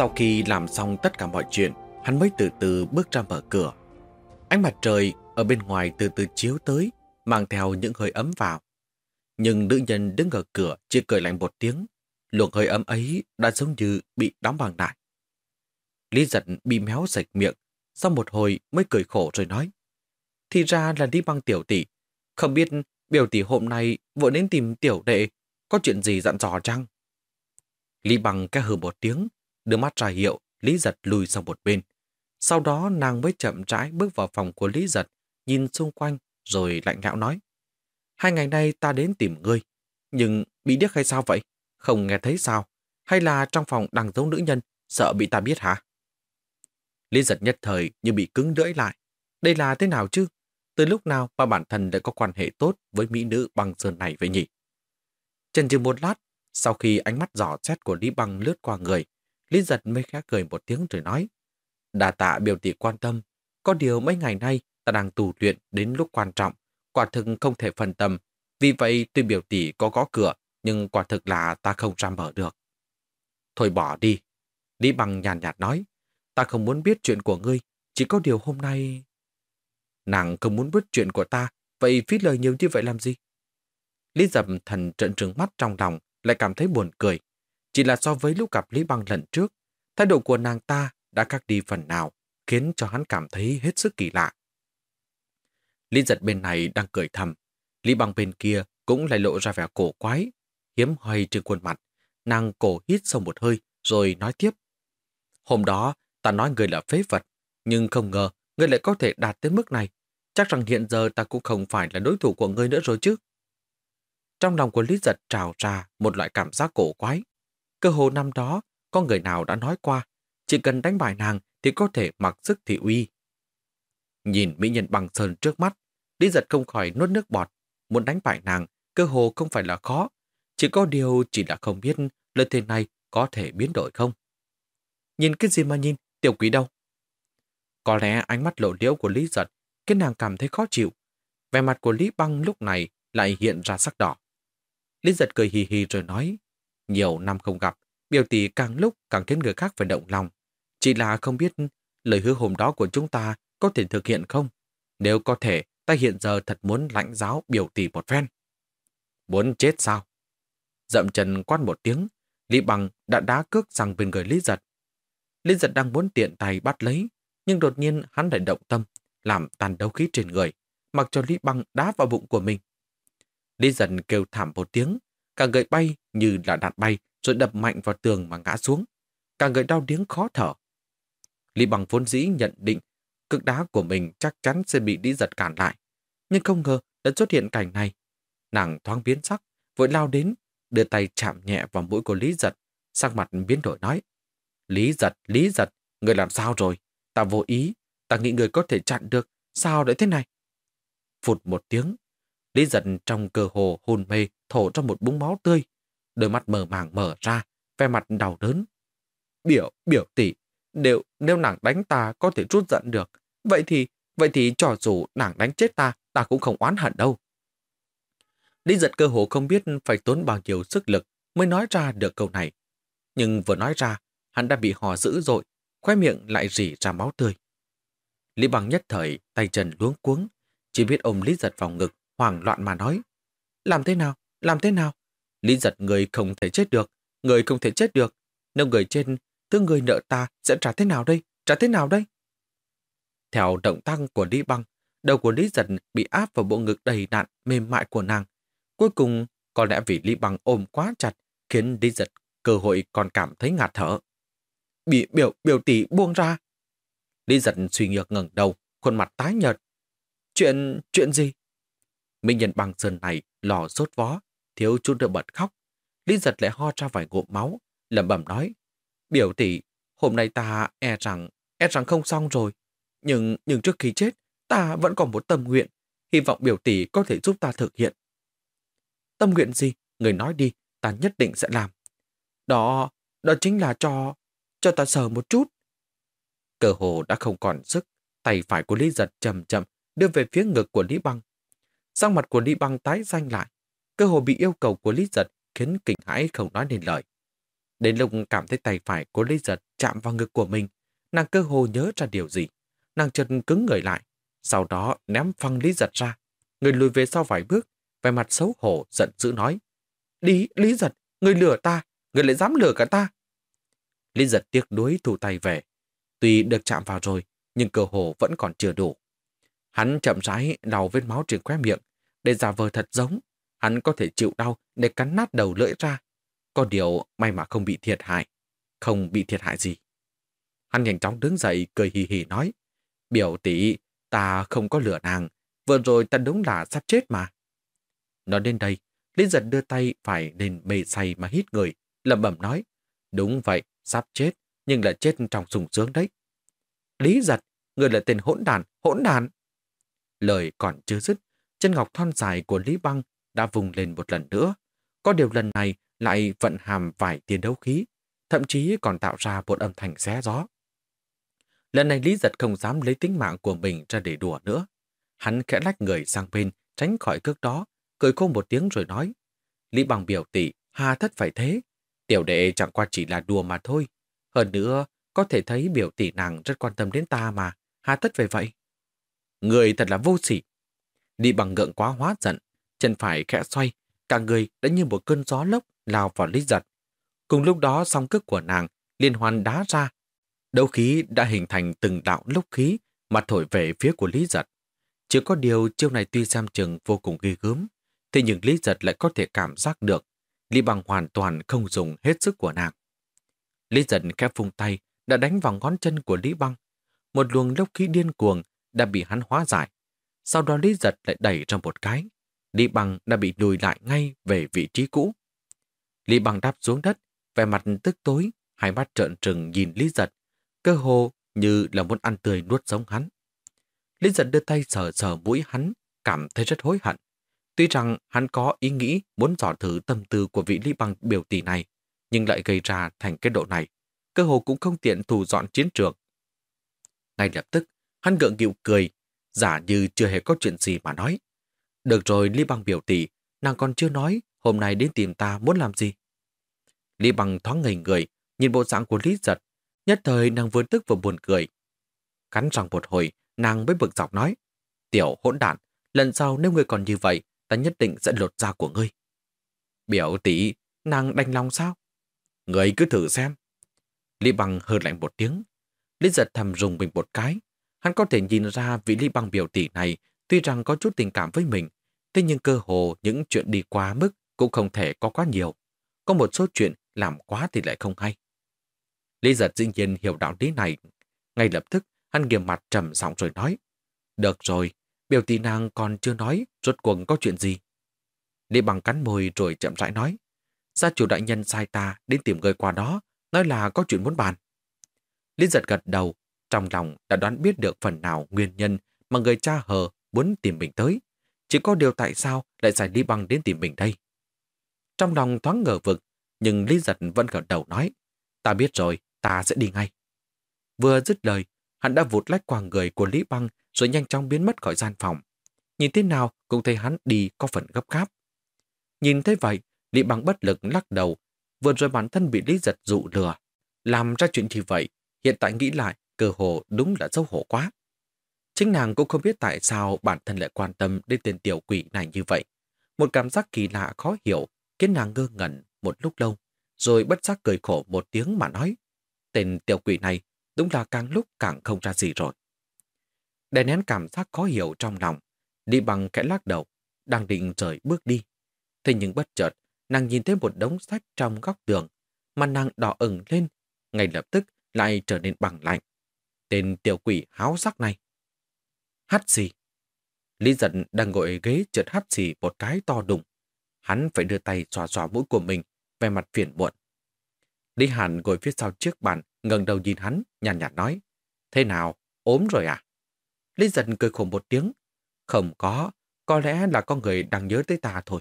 Sau khi làm xong tất cả mọi chuyện, hắn mới từ từ bước ra mở cửa. Ánh mặt trời ở bên ngoài từ từ chiếu tới, mang theo những hơi ấm vào. Nhưng nữ nhân đứng ở cửa chỉ cười lạnh một tiếng, luồng hơi ấm ấy đã giống như bị đóng bằng lại. Lý giận bị méo sạch miệng, sau một hồi mới cười khổ rồi nói. Thì ra là đi băng tiểu tỷ, không biết biểu tỷ hôm nay vội đến tìm tiểu đệ, có chuyện gì dặn dò chăng? Lý bằng cái hừ một tiếng, đưa mắt ra hiệu, Lý giật lùi sang một bên. Sau đó nàng mới chậm rãi bước vào phòng của Lý giật, nhìn xung quanh rồi lạnh ngạo nói. Hai ngày nay ta đến tìm ngươi, nhưng bị điếc hay sao vậy? Không nghe thấy sao? Hay là trong phòng đang giấu nữ nhân, sợ bị ta biết hả? Lý giật nhất thời như bị cứng đưỡi lại. Đây là thế nào chứ? Từ lúc nào mà bản thân đã có quan hệ tốt với mỹ nữ băng sơn này vậy nhỉ? Chần chừ một lát, sau khi ánh mắt giỏ xét của Lý Băng lướt qua người, Lý giật mới khẽ cười một tiếng rồi nói. Đà tạ biểu tỷ quan tâm, có điều mấy ngày nay ta đang tù luyện đến lúc quan trọng, quả thực không thể phân tâm. Vì vậy tuy biểu tỷ có gõ cửa, nhưng quả thực là ta không ra mở được. Thôi bỏ đi. Lý Bằng nhàn nhạt nói. Ta không muốn biết chuyện của ngươi, chỉ có điều hôm nay... Nàng không muốn biết chuyện của ta, vậy phí lời nhiều như vậy làm gì? Lý dầm thần trận trừng mắt trong lòng, lại cảm thấy buồn cười. Chỉ là so với lúc gặp Lý Băng lần trước, thái độ của nàng ta đã khác đi phần nào, khiến cho hắn cảm thấy hết sức kỳ lạ. Lý giật bên này đang cười thầm, Lý Băng bên kia cũng lại lộ ra vẻ cổ quái, hiếm hoay trên khuôn mặt. Nàng cổ hít sâu một hơi, rồi nói tiếp. Hôm đó, ta nói người là phế vật, nhưng không ngờ người lại có thể đạt tới mức này. Chắc rằng hiện giờ ta cũng không phải là đối thủ của ngươi nữa rồi chứ. Trong lòng của Lý Giật trào ra một loại cảm giác cổ quái. Cơ hồ năm đó, có người nào đã nói qua, chỉ cần đánh bại nàng thì có thể mặc sức thị uy. Nhìn mỹ nhân bằng sơn trước mắt, Lý Giật không khỏi nuốt nước bọt. Muốn đánh bại nàng, cơ hồ không phải là khó. Chỉ có điều chỉ là không biết lời thế này có thể biến đổi không. Nhìn cái gì mà nhìn, tiểu quý đâu? Có lẽ ánh mắt lộ liễu của Lý Giật khiến nàng cảm thấy khó chịu. Vẻ mặt của Lý Băng lúc này lại hiện ra sắc đỏ. Lý Giật cười hì hì rồi nói, nhiều năm không gặp, biểu tỷ càng lúc càng khiến người khác phải động lòng. Chỉ là không biết lời hứa hôm đó của chúng ta có thể thực hiện không? Nếu có thể, ta hiện giờ thật muốn lãnh giáo biểu tỷ một phen. Muốn chết sao? Dậm chân quát một tiếng, Lý Bằng đã đá cước sang bên người Lý Giật. Lý Giật đang muốn tiện tay bắt lấy, nhưng đột nhiên hắn lại động tâm, làm tàn đấu khí trên người, mặc cho Lý Bằng đá vào bụng của mình. Lý Giật kêu thảm một tiếng, cả người bay như là đạn bay rồi đập mạnh vào tường mà ngã xuống. Cả người đau điếng khó thở. Lý Bằng vốn dĩ nhận định cực đá của mình chắc chắn sẽ bị Lý Giật cản lại. Nhưng không ngờ đã xuất hiện cảnh này. Nàng thoáng biến sắc, vội lao đến, đưa tay chạm nhẹ vào mũi của Lý Giật, sắc mặt biến đổi nói. Lý Giật, Lý Giật, người làm sao rồi? Ta vô ý, ta nghĩ người có thể chặn được, sao lại thế này? Phụt một tiếng, Lý Giật trong cơ hồ hôn mê thổ ra một búng máu tươi, đôi mắt mờ màng mở ra, vẻ mặt đau đớn. Biểu, biểu tỷ, nếu, nếu nàng đánh ta có thể rút giận được, vậy thì, vậy thì cho dù nàng đánh chết ta, ta cũng không oán hận đâu. Lý giật cơ hồ không biết phải tốn bao nhiêu sức lực mới nói ra được câu này. Nhưng vừa nói ra, hắn đã bị hò dữ dội, khoe miệng lại rỉ ra máu tươi. Lý bằng nhất thời, tay chân luống cuống, chỉ biết ôm Lý giật vào ngực, hoảng loạn mà nói. Làm thế nào? Làm thế nào? Lý giật người không thể chết được, người không thể chết được. Nếu người trên, thứ người nợ ta sẽ trả thế nào đây? Trả thế nào đây? Theo động tác của Lý băng, đầu của Lý giật bị áp vào bộ ngực đầy đạn mềm mại của nàng. Cuối cùng, có lẽ vì Lý băng ôm quá chặt, khiến Lý giật cơ hội còn cảm thấy ngạt thở. Bị biểu biểu tỷ buông ra. Lý giật suy nhược ngẩng đầu, khuôn mặt tái nhợt, chuyện, chuyện gì? Minh nhân bằng sơn này lò sốt vó, thiếu chút nữa bật khóc. Lý giật lại ho ra vài ngụm máu, lẩm bẩm nói. Biểu tỷ, hôm nay ta e rằng, e rằng không xong rồi. Nhưng, nhưng trước khi chết, ta vẫn còn một tâm nguyện. Hy vọng biểu tỷ có thể giúp ta thực hiện. Tâm nguyện gì? Người nói đi, ta nhất định sẽ làm. Đó, đó chính là cho, cho ta sờ một chút. Cờ hồ đã không còn sức, tay phải của Lý Giật chậm chậm đưa về phía ngực của Lý Băng. Sang mặt của Lý Băng tái xanh lại, cơ hồ bị yêu cầu của Lý Giật khiến kinh hãi không nói nên lời. Đến lúc cảm thấy tay phải của Lý Giật chạm vào ngực của mình, nàng cơ hồ nhớ ra điều gì. Nàng chợt cứng người lại, sau đó ném phăng Lý Giật ra. Người lùi về sau vài bước, vẻ mặt xấu hổ giận dữ nói. Lý, Lý Giật, người lừa ta, người lại dám lừa cả ta. Lý Giật tiếc đuối thủ tay về. Tuy được chạm vào rồi, nhưng cơ hồ vẫn còn chưa đủ. Hắn chậm rãi lau vết máu trên khóe miệng, để giả vờ thật giống. Hắn có thể chịu đau để cắn nát đầu lưỡi ra. Có điều may mà không bị thiệt hại. Không bị thiệt hại gì. Hắn nhanh chóng đứng dậy cười hì hì nói. Biểu tỷ, ta không có lửa nàng. Vừa rồi ta đúng là sắp chết mà. Nói đến đây, Lý giật đưa tay phải lên bề say mà hít người, lẩm bẩm nói. Đúng vậy, sắp chết, nhưng là chết trong sùng sướng đấy. Lý giật, người là tên hỗn đàn, hỗn đàn. Lời còn chưa dứt, chân ngọc thon dài của Lý Băng đã vùng lên một lần nữa. Có điều lần này lại vận hàm vài tiền đấu khí, thậm chí còn tạo ra một âm thanh xé gió. Lần này Lý Giật không dám lấy tính mạng của mình ra để đùa nữa. Hắn khẽ lách người sang bên, tránh khỏi cước đó, cười khô một tiếng rồi nói. Lý Bằng biểu tỷ, hà thất phải thế. Tiểu đệ chẳng qua chỉ là đùa mà thôi. Hơn nữa, có thể thấy biểu tỷ nàng rất quan tâm đến ta mà, hà tất về vậy. Người thật là vô sỉ. Đi bằng ngượng quá hóa giận, chân phải khẽ xoay, cả người đã như một cơn gió lốc lao vào lý giật. Cùng lúc đó song cước của nàng liên hoàn đá ra. Đấu khí đã hình thành từng đạo lốc khí mà thổi về phía của lý giật. Chỉ có điều chiêu này tuy xem chừng vô cùng ghi gớm, thế nhưng lý giật lại có thể cảm giác được Lý bằng hoàn toàn không dùng hết sức của nàng. Lý giật khép phung tay đã đánh vào ngón chân của Lý băng. Một luồng lốc khí điên cuồng đã bị hắn hóa giải. Sau đó Lý giật lại đẩy ra một cái. Lý bằng đã bị lùi lại ngay về vị trí cũ. Lý bằng đáp xuống đất, vẻ mặt tức tối, hai mắt trợn trừng nhìn Lý giật, cơ hồ như là muốn ăn tươi nuốt sống hắn. Lý giật đưa tay sờ sờ mũi hắn, cảm thấy rất hối hận. Tuy rằng hắn có ý nghĩ muốn dò thử tâm tư của vị Lý bằng biểu tỷ này, nhưng lại gây ra thành cái độ này. Cơ hồ cũng không tiện thù dọn chiến trường. Ngay lập tức, hắn gượng gịu cười, giả như chưa hề có chuyện gì mà nói. Được rồi, Lý băng biểu tỷ, nàng còn chưa nói hôm nay đến tìm ta muốn làm gì. Lý băng thoáng ngây người, nhìn bộ dạng của Lý giật. Nhất thời nàng vừa tức vừa buồn cười. Cắn răng một hồi, nàng mới bực dọc nói. Tiểu hỗn đản, lần sau nếu ngươi còn như vậy, ta nhất định sẽ lột da của ngươi. Biểu tỷ, nàng đành lòng sao? Người cứ thử xem. Lý Bằng hờ lạnh một tiếng. Lý giật thầm rùng mình một cái. Hắn có thể nhìn ra vị Lý Bằng biểu tỷ này tuy rằng có chút tình cảm với mình, thế nhưng cơ hồ những chuyện đi quá mức cũng không thể có quá nhiều. Có một số chuyện làm quá thì lại không hay. Lý giật dĩ nhiên hiểu đạo lý này. Ngay lập tức, hắn nghiêm mặt trầm giọng rồi nói. Được rồi, biểu tỷ nàng còn chưa nói rốt cuộc có chuyện gì. Lý bằng cắn môi rồi chậm rãi nói. Gia chủ đại nhân sai ta đến tìm người qua đó, nói là có chuyện muốn bàn. Lý giật gật đầu, trong lòng đã đoán biết được phần nào nguyên nhân mà người cha hờ muốn tìm mình tới. Chỉ có điều tại sao lại giải Lý Băng đến tìm mình đây? Trong lòng thoáng ngờ vực, nhưng Lý giật vẫn gật đầu nói, ta biết rồi, ta sẽ đi ngay. Vừa dứt lời, hắn đã vụt lách qua người của Lý Băng rồi nhanh chóng biến mất khỏi gian phòng. Nhìn thế nào cũng thấy hắn đi có phần gấp gáp. Nhìn thấy vậy, Lý Băng bất lực lắc đầu, vừa rồi bản thân bị Lý Giật dụ lừa. Làm ra chuyện như vậy, hiện tại nghĩ lại, cơ hồ đúng là xấu hổ quá. Chính nàng cũng không biết tại sao bản thân lại quan tâm đến tên tiểu quỷ này như vậy. Một cảm giác kỳ lạ khó hiểu khiến nàng ngơ ngẩn một lúc lâu, rồi bất giác cười khổ một tiếng mà nói. Tên tiểu quỷ này đúng là càng lúc càng không ra gì rồi. Để nén cảm giác khó hiểu trong lòng, đi bằng kẽ lắc đầu, đang định rời bước đi. Thế nhưng bất chợt, nàng nhìn thấy một đống sách trong góc tường, mà nàng đỏ ửng lên, ngay lập tức lại trở nên bằng lạnh. Tên tiểu quỷ háo sắc này hắt gì? Lý giận đang ngồi ghế trượt hắt xì một cái to đùng. Hắn phải đưa tay xòa xòa mũi của mình, về mặt phiền muộn. Lý Hàn ngồi phía sau chiếc bàn, ngẩng đầu nhìn hắn, nhàn nhạt nói. Thế nào, ốm rồi à? Lý giận cười khổ một tiếng. Không có, có lẽ là con người đang nhớ tới ta thôi.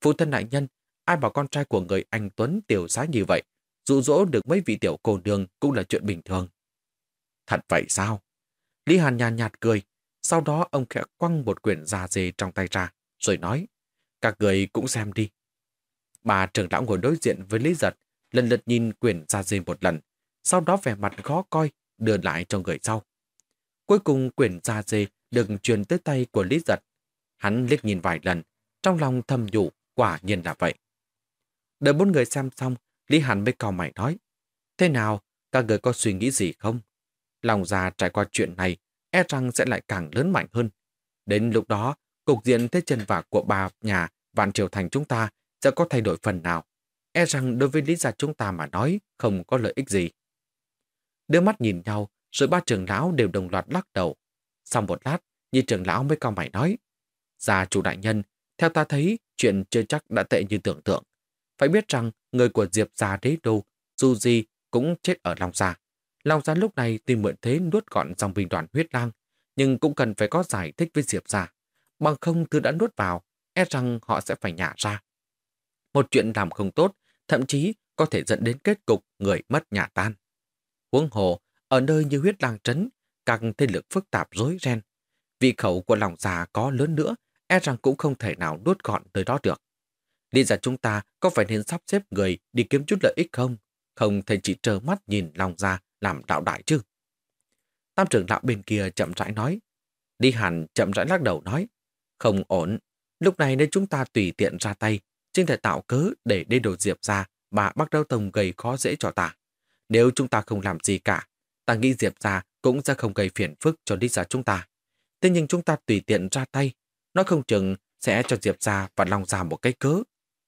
Phụ thân đại nhân, ai bảo con trai của người anh Tuấn tiểu xá như vậy, dụ dỗ được mấy vị tiểu cô đường cũng là chuyện bình thường. Thật vậy sao? Lý Hàn nhàn nhạt cười, sau đó ông khẽ quăng một quyển da dê trong tay ra, rồi nói, các người cũng xem đi. Bà trưởng lão ngồi đối diện với Lý Giật, lần lượt nhìn quyển da dê một lần, sau đó vẻ mặt khó coi, đưa lại cho người sau. Cuối cùng quyển da dê được truyền tới tay của Lý Giật. Hắn liếc nhìn vài lần, trong lòng thầm nhủ quả nhiên là vậy. Đợi bốn người xem xong, Lý Hàn mới cau mày nói, Thế nào, các người có suy nghĩ gì không? Lòng già trải qua chuyện này, e rằng sẽ lại càng lớn mạnh hơn. Đến lúc đó, cục diện thế chân vả của bà nhà Vạn Triều Thành chúng ta sẽ có thay đổi phần nào. E rằng đối với lý gia chúng ta mà nói không có lợi ích gì. Đưa mắt nhìn nhau, rồi ba trưởng lão đều đồng loạt lắc đầu. Sau một lát, nhị trưởng lão mới cao mày nói. Gia chủ đại nhân, theo ta thấy, chuyện chưa chắc đã tệ như tưởng tượng. Phải biết rằng, người của Diệp gia đế đô, dù gì cũng chết ở Long Gia. Long Gia lúc này tuy mượn thế nuốt gọn dòng bình đoàn huyết lang, nhưng cũng cần phải có giải thích với Diệp Gia. Bằng không thứ đã nuốt vào, e rằng họ sẽ phải nhả ra. Một chuyện làm không tốt, thậm chí có thể dẫn đến kết cục người mất nhà tan. Huống hồ, ở nơi như huyết lang trấn, các thế lực phức tạp rối ren. Vị khẩu của lòng già có lớn nữa, e rằng cũng không thể nào nuốt gọn tới đó được. Lý giả chúng ta có phải nên sắp xếp người đi kiếm chút lợi ích không? Không thể chỉ trơ mắt nhìn lòng già làm đạo đại chứ. Tam trưởng lão bên kia chậm rãi nói. Đi hẳn chậm rãi lắc đầu nói. Không ổn. Lúc này nếu chúng ta tùy tiện ra tay, chính thể tạo cớ để đê đồ Diệp ra và bắt đầu tông gây khó dễ cho ta. Nếu chúng ta không làm gì cả, ta nghĩ Diệp ra cũng sẽ không gây phiền phức cho đi ra chúng ta. Thế nhưng chúng ta tùy tiện ra tay, nó không chừng sẽ cho Diệp ra và Long ra một cái cớ.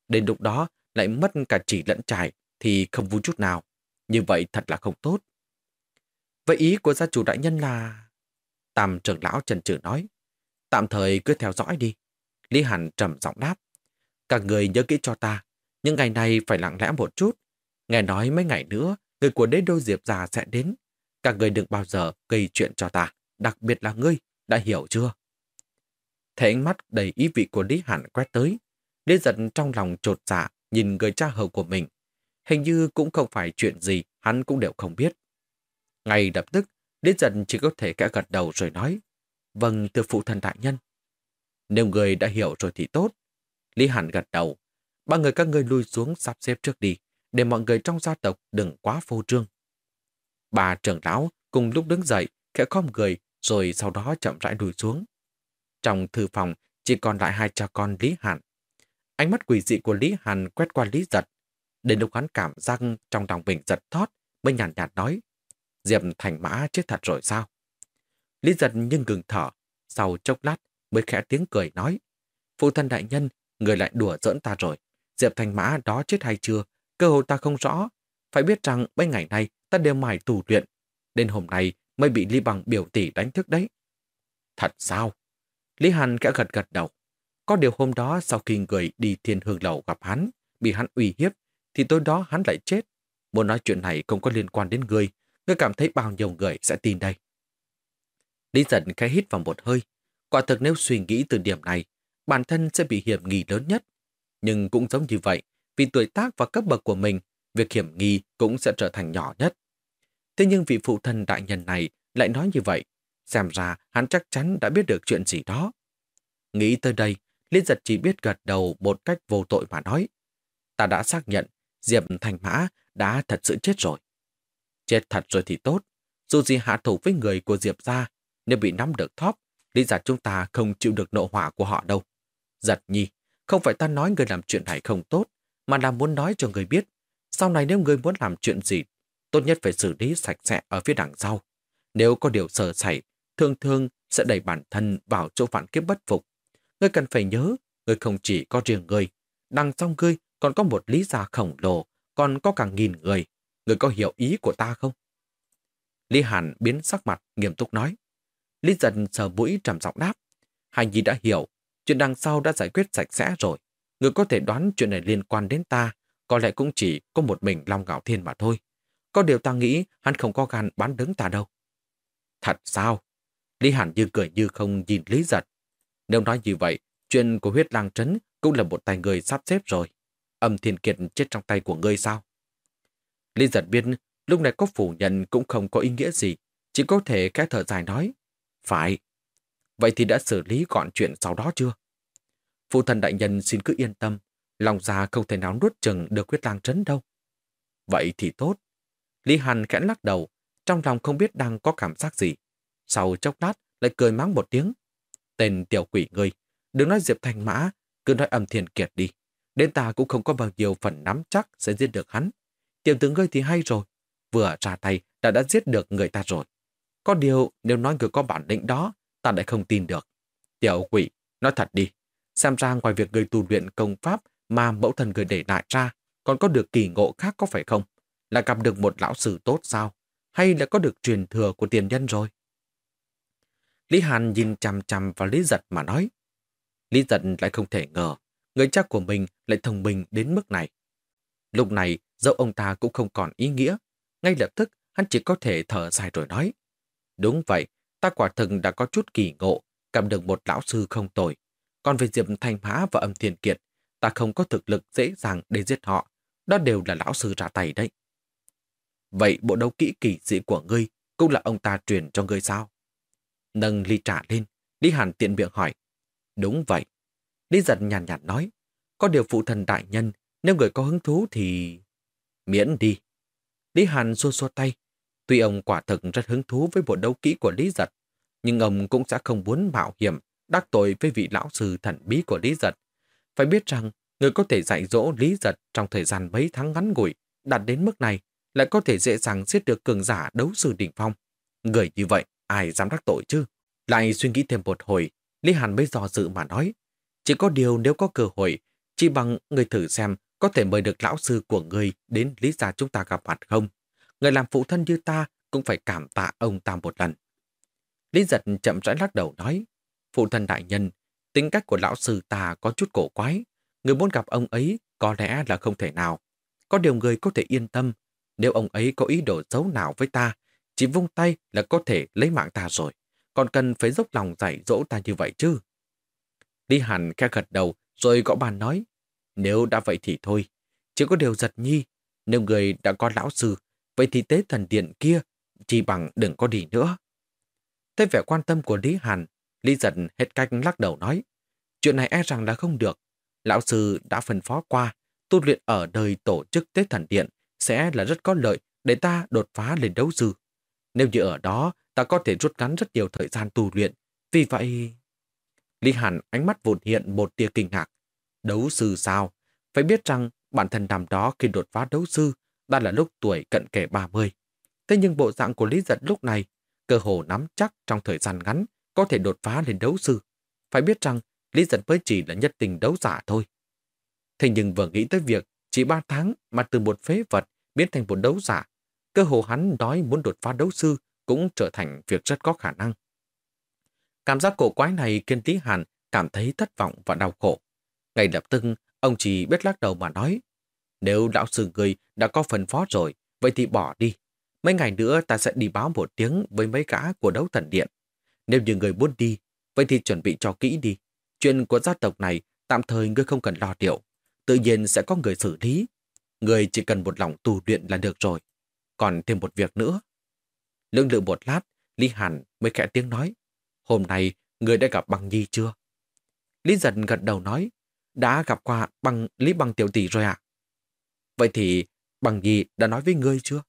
Đến lúc đó lại mất cả chỉ lẫn trải thì không vui chút nào. Như vậy thật là không tốt. Vậy ý của gia chủ đại nhân là... Tam trưởng lão trần trừ nói. Tạm thời cứ theo dõi đi. Lý Hàn trầm giọng đáp. Các người nhớ kỹ cho ta. Những ngày này phải lặng lẽ một chút. Nghe nói mấy ngày nữa, người của đế đô Diệp già sẽ đến. Các người đừng bao giờ gây chuyện cho ta. Đặc biệt là ngươi. Đã hiểu chưa? Thấy ánh mắt đầy ý vị của Lý Hàn quét tới. Lý giận trong lòng trột dạ nhìn người cha hầu của mình. Hình như cũng không phải chuyện gì hắn cũng đều không biết. Ngay lập tức, Lý giận chỉ có thể kẽ gật đầu rồi nói. Vâng, thưa phụ thân đại nhân. Nếu người đã hiểu rồi thì tốt. Lý Hàn gật đầu. Ba người các ngươi lui xuống sắp xếp trước đi, để mọi người trong gia tộc đừng quá phô trương. Bà trưởng lão cùng lúc đứng dậy, khẽ khom người, rồi sau đó chậm rãi lùi xuống. Trong thư phòng, chỉ còn lại hai cha con Lý Hàn. Ánh mắt quỷ dị của Lý Hàn quét qua Lý Giật. Đến lúc hắn cảm giác trong lòng mình giật thót, mới nhàn nhạt, nhạt nói. Diệp Thành Mã chết thật rồi sao? Lý Giật nhưng ngừng thở, sau chốc lát mới khẽ tiếng cười nói. Phụ thân đại nhân, người lại đùa giỡn ta rồi. Diệp Thành Mã đó chết hay chưa? Cơ hội ta không rõ. Phải biết rằng mấy ngày nay ta đều mải tù luyện. Đến hôm nay mới bị Lý Bằng biểu tỷ đánh thức đấy. Thật sao? Lý Hàn kẽ gật gật đầu. Có điều hôm đó sau khi người đi thiên hương lầu gặp hắn, bị hắn uy hiếp, thì tối đó hắn lại chết. Muốn nói chuyện này không có liên quan đến người, ngươi cảm thấy bao nhiêu người sẽ tin đây. Lý giận khẽ hít vào một hơi. Quả thực nếu suy nghĩ từ điểm này, bản thân sẽ bị hiểm nghi lớn nhất. Nhưng cũng giống như vậy, vì tuổi tác và cấp bậc của mình, việc hiểm nghi cũng sẽ trở thành nhỏ nhất. Thế nhưng vị phụ thân đại nhân này lại nói như vậy, xem ra hắn chắc chắn đã biết được chuyện gì đó. Nghĩ tới đây, Liên giật chỉ biết gật đầu một cách vô tội mà nói. Ta đã xác nhận Diệp Thành Mã đã thật sự chết rồi. Chết thật rồi thì tốt. Dù gì hạ thủ với người của Diệp ra, nếu bị nắm được thóp, lý giả chúng ta không chịu được nộ hỏa của họ đâu. Giật nhi, không phải ta nói người làm chuyện này không tốt, mà là muốn nói cho người biết. Sau này nếu người muốn làm chuyện gì, tốt nhất phải xử lý sạch sẽ ở phía đằng sau. Nếu có điều sơ sẩy, thường thường sẽ đẩy bản thân vào chỗ phản kiếp bất phục. Ngươi cần phải nhớ, ngươi không chỉ có riêng ngươi, đằng sau ngươi còn có một lý gia khổng lồ, còn có cả nghìn người người có hiểu ý của ta không? Lý Hàn biến sắc mặt, nghiêm túc nói. Lý giật sờ mũi trầm giọng đáp. Hai Nhi đã hiểu, chuyện đằng sau đã giải quyết sạch sẽ rồi. Người có thể đoán chuyện này liên quan đến ta, có lẽ cũng chỉ có một mình Long Ngạo Thiên mà thôi. Có điều ta nghĩ hắn không có gan bán đứng ta đâu. Thật sao? Lý Hàn như cười như không nhìn Lý Giật. Nếu nói như vậy, chuyện của huyết lang trấn cũng là một tay người sắp xếp rồi. Âm thiên kiệt chết trong tay của ngươi sao? Lý Giật biết lúc này có phủ nhận cũng không có ý nghĩa gì, chỉ có thể cái thở dài nói. Phải. Vậy thì đã xử lý gọn chuyện sau đó chưa? Phụ thần đại nhân xin cứ yên tâm, lòng già không thể nào nuốt chừng được huyết lang trấn đâu. Vậy thì tốt. Lý Hàn khẽ lắc đầu, trong lòng không biết đang có cảm giác gì. Sau chốc lát lại cười mắng một tiếng. Tên tiểu quỷ ngươi, đừng nói Diệp Thanh Mã, cứ nói âm thiền kiệt đi. Đến ta cũng không có bao nhiêu phần nắm chắc sẽ giết được hắn. Tiểu tướng ngươi thì hay rồi, vừa ra tay đã đã giết được người ta rồi. Có điều nếu nói người có bản lĩnh đó, ta lại không tin được. Tiểu quỷ, nói thật đi. Xem ra ngoài việc người tu luyện công pháp mà mẫu thần người để lại ra, còn có được kỳ ngộ khác có phải không? Là gặp được một lão sư tốt sao? Hay là có được truyền thừa của tiền nhân rồi? Lý Hàn nhìn chằm chằm vào Lý Giật mà nói. Lý Giật lại không thể ngờ, người cha của mình lại thông minh đến mức này. Lúc này, dẫu ông ta cũng không còn ý nghĩa. Ngay lập tức, hắn chỉ có thể thở dài rồi nói. Đúng vậy, ta quả thực đã có chút kỳ ngộ, cầm được một lão sư không tồi. Còn về Diệp Thanh Mã và âm Thiên Kiệt, ta không có thực lực dễ dàng để giết họ. Đó đều là lão sư ra tay đấy. Vậy bộ đấu kỹ kỳ dị của ngươi cũng là ông ta truyền cho ngươi sao? Nâng ly trà lên, Lý Hàn tiện miệng hỏi. Đúng vậy. Lý giật nhàn nhạt nói. Có điều phụ thần đại nhân, nếu người có hứng thú thì... Miễn đi. Lý Hàn xua xua tay. Tuy ông quả thực rất hứng thú với bộ đấu kỹ của Lý Giật, nhưng ông cũng sẽ không muốn mạo hiểm đắc tội với vị lão sư thần bí của Lý Giật. Phải biết rằng, người có thể dạy dỗ Lý Giật trong thời gian mấy tháng ngắn ngủi, đạt đến mức này, lại có thể dễ dàng giết được cường giả đấu sư đỉnh phong. Người như vậy, ai dám đắc tội chứ? Lại suy nghĩ thêm một hồi, Lý Hàn mới do dự mà nói. Chỉ có điều nếu có cơ hội, chỉ bằng người thử xem có thể mời được lão sư của người đến lý gia chúng ta gặp mặt không? Người làm phụ thân như ta cũng phải cảm tạ ông ta một lần. Lý giật chậm rãi lắc đầu nói, phụ thân đại nhân, tính cách của lão sư ta có chút cổ quái. Người muốn gặp ông ấy có lẽ là không thể nào. Có điều người có thể yên tâm, nếu ông ấy có ý đồ xấu nào với ta, chỉ vung tay là có thể lấy mạng ta rồi. Còn cần phải dốc lòng dạy dỗ ta như vậy chứ. Lý Hàn khe gật đầu rồi gõ bàn nói. Nếu đã vậy thì thôi. Chỉ có điều giật nhi. Nếu người đã có lão sư, vậy thì tế thần điện kia chỉ bằng đừng có đi nữa. Thấy vẻ quan tâm của Lý Hàn, Lý giật hết cách lắc đầu nói. Chuyện này e rằng là không được. Lão sư đã phân phó qua, tu luyện ở đời tổ chức Tết Thần Điện sẽ là rất có lợi để ta đột phá lên đấu sư. Nếu như ở đó, ta có thể rút ngắn rất nhiều thời gian tu luyện. Vì vậy... Lý Hàn ánh mắt vụt hiện một tia kinh ngạc. Đấu sư sao? Phải biết rằng bản thân năm đó khi đột phá đấu sư đã là lúc tuổi cận kề 30. Thế nhưng bộ dạng của Lý Giật lúc này cơ hồ nắm chắc trong thời gian ngắn có thể đột phá lên đấu sư. Phải biết rằng Lý Giật mới chỉ là nhất tình đấu giả thôi. Thế nhưng vừa nghĩ tới việc chỉ 3 tháng mà từ một phế vật biến thành một đấu giả, cơ hồ hắn nói muốn đột phá đấu sư cũng trở thành việc rất có khả năng. Cảm giác cổ quái này khiến Lý Hàn cảm thấy thất vọng và đau khổ. Ngay lập tức, ông chỉ biết lắc đầu mà nói, nếu lão sư người đã có phần phó rồi, vậy thì bỏ đi. Mấy ngày nữa ta sẽ đi báo một tiếng với mấy gã của đấu thần điện. Nếu như người muốn đi, vậy thì chuẩn bị cho kỹ đi. Chuyện của gia tộc này tạm thời ngươi không cần lo điệu. Tự nhiên sẽ có người xử lý. Người chỉ cần một lòng tu luyện là được rồi. Còn thêm một việc nữa. Lương lự một lát, Lý Hàn mới khẽ tiếng nói. Hôm nay, người đã gặp bằng nhi chưa? Lý giật gật đầu nói. Đã gặp qua bằng Lý bằng tiểu tỷ rồi ạ. Vậy thì bằng gì đã nói với ngươi chưa?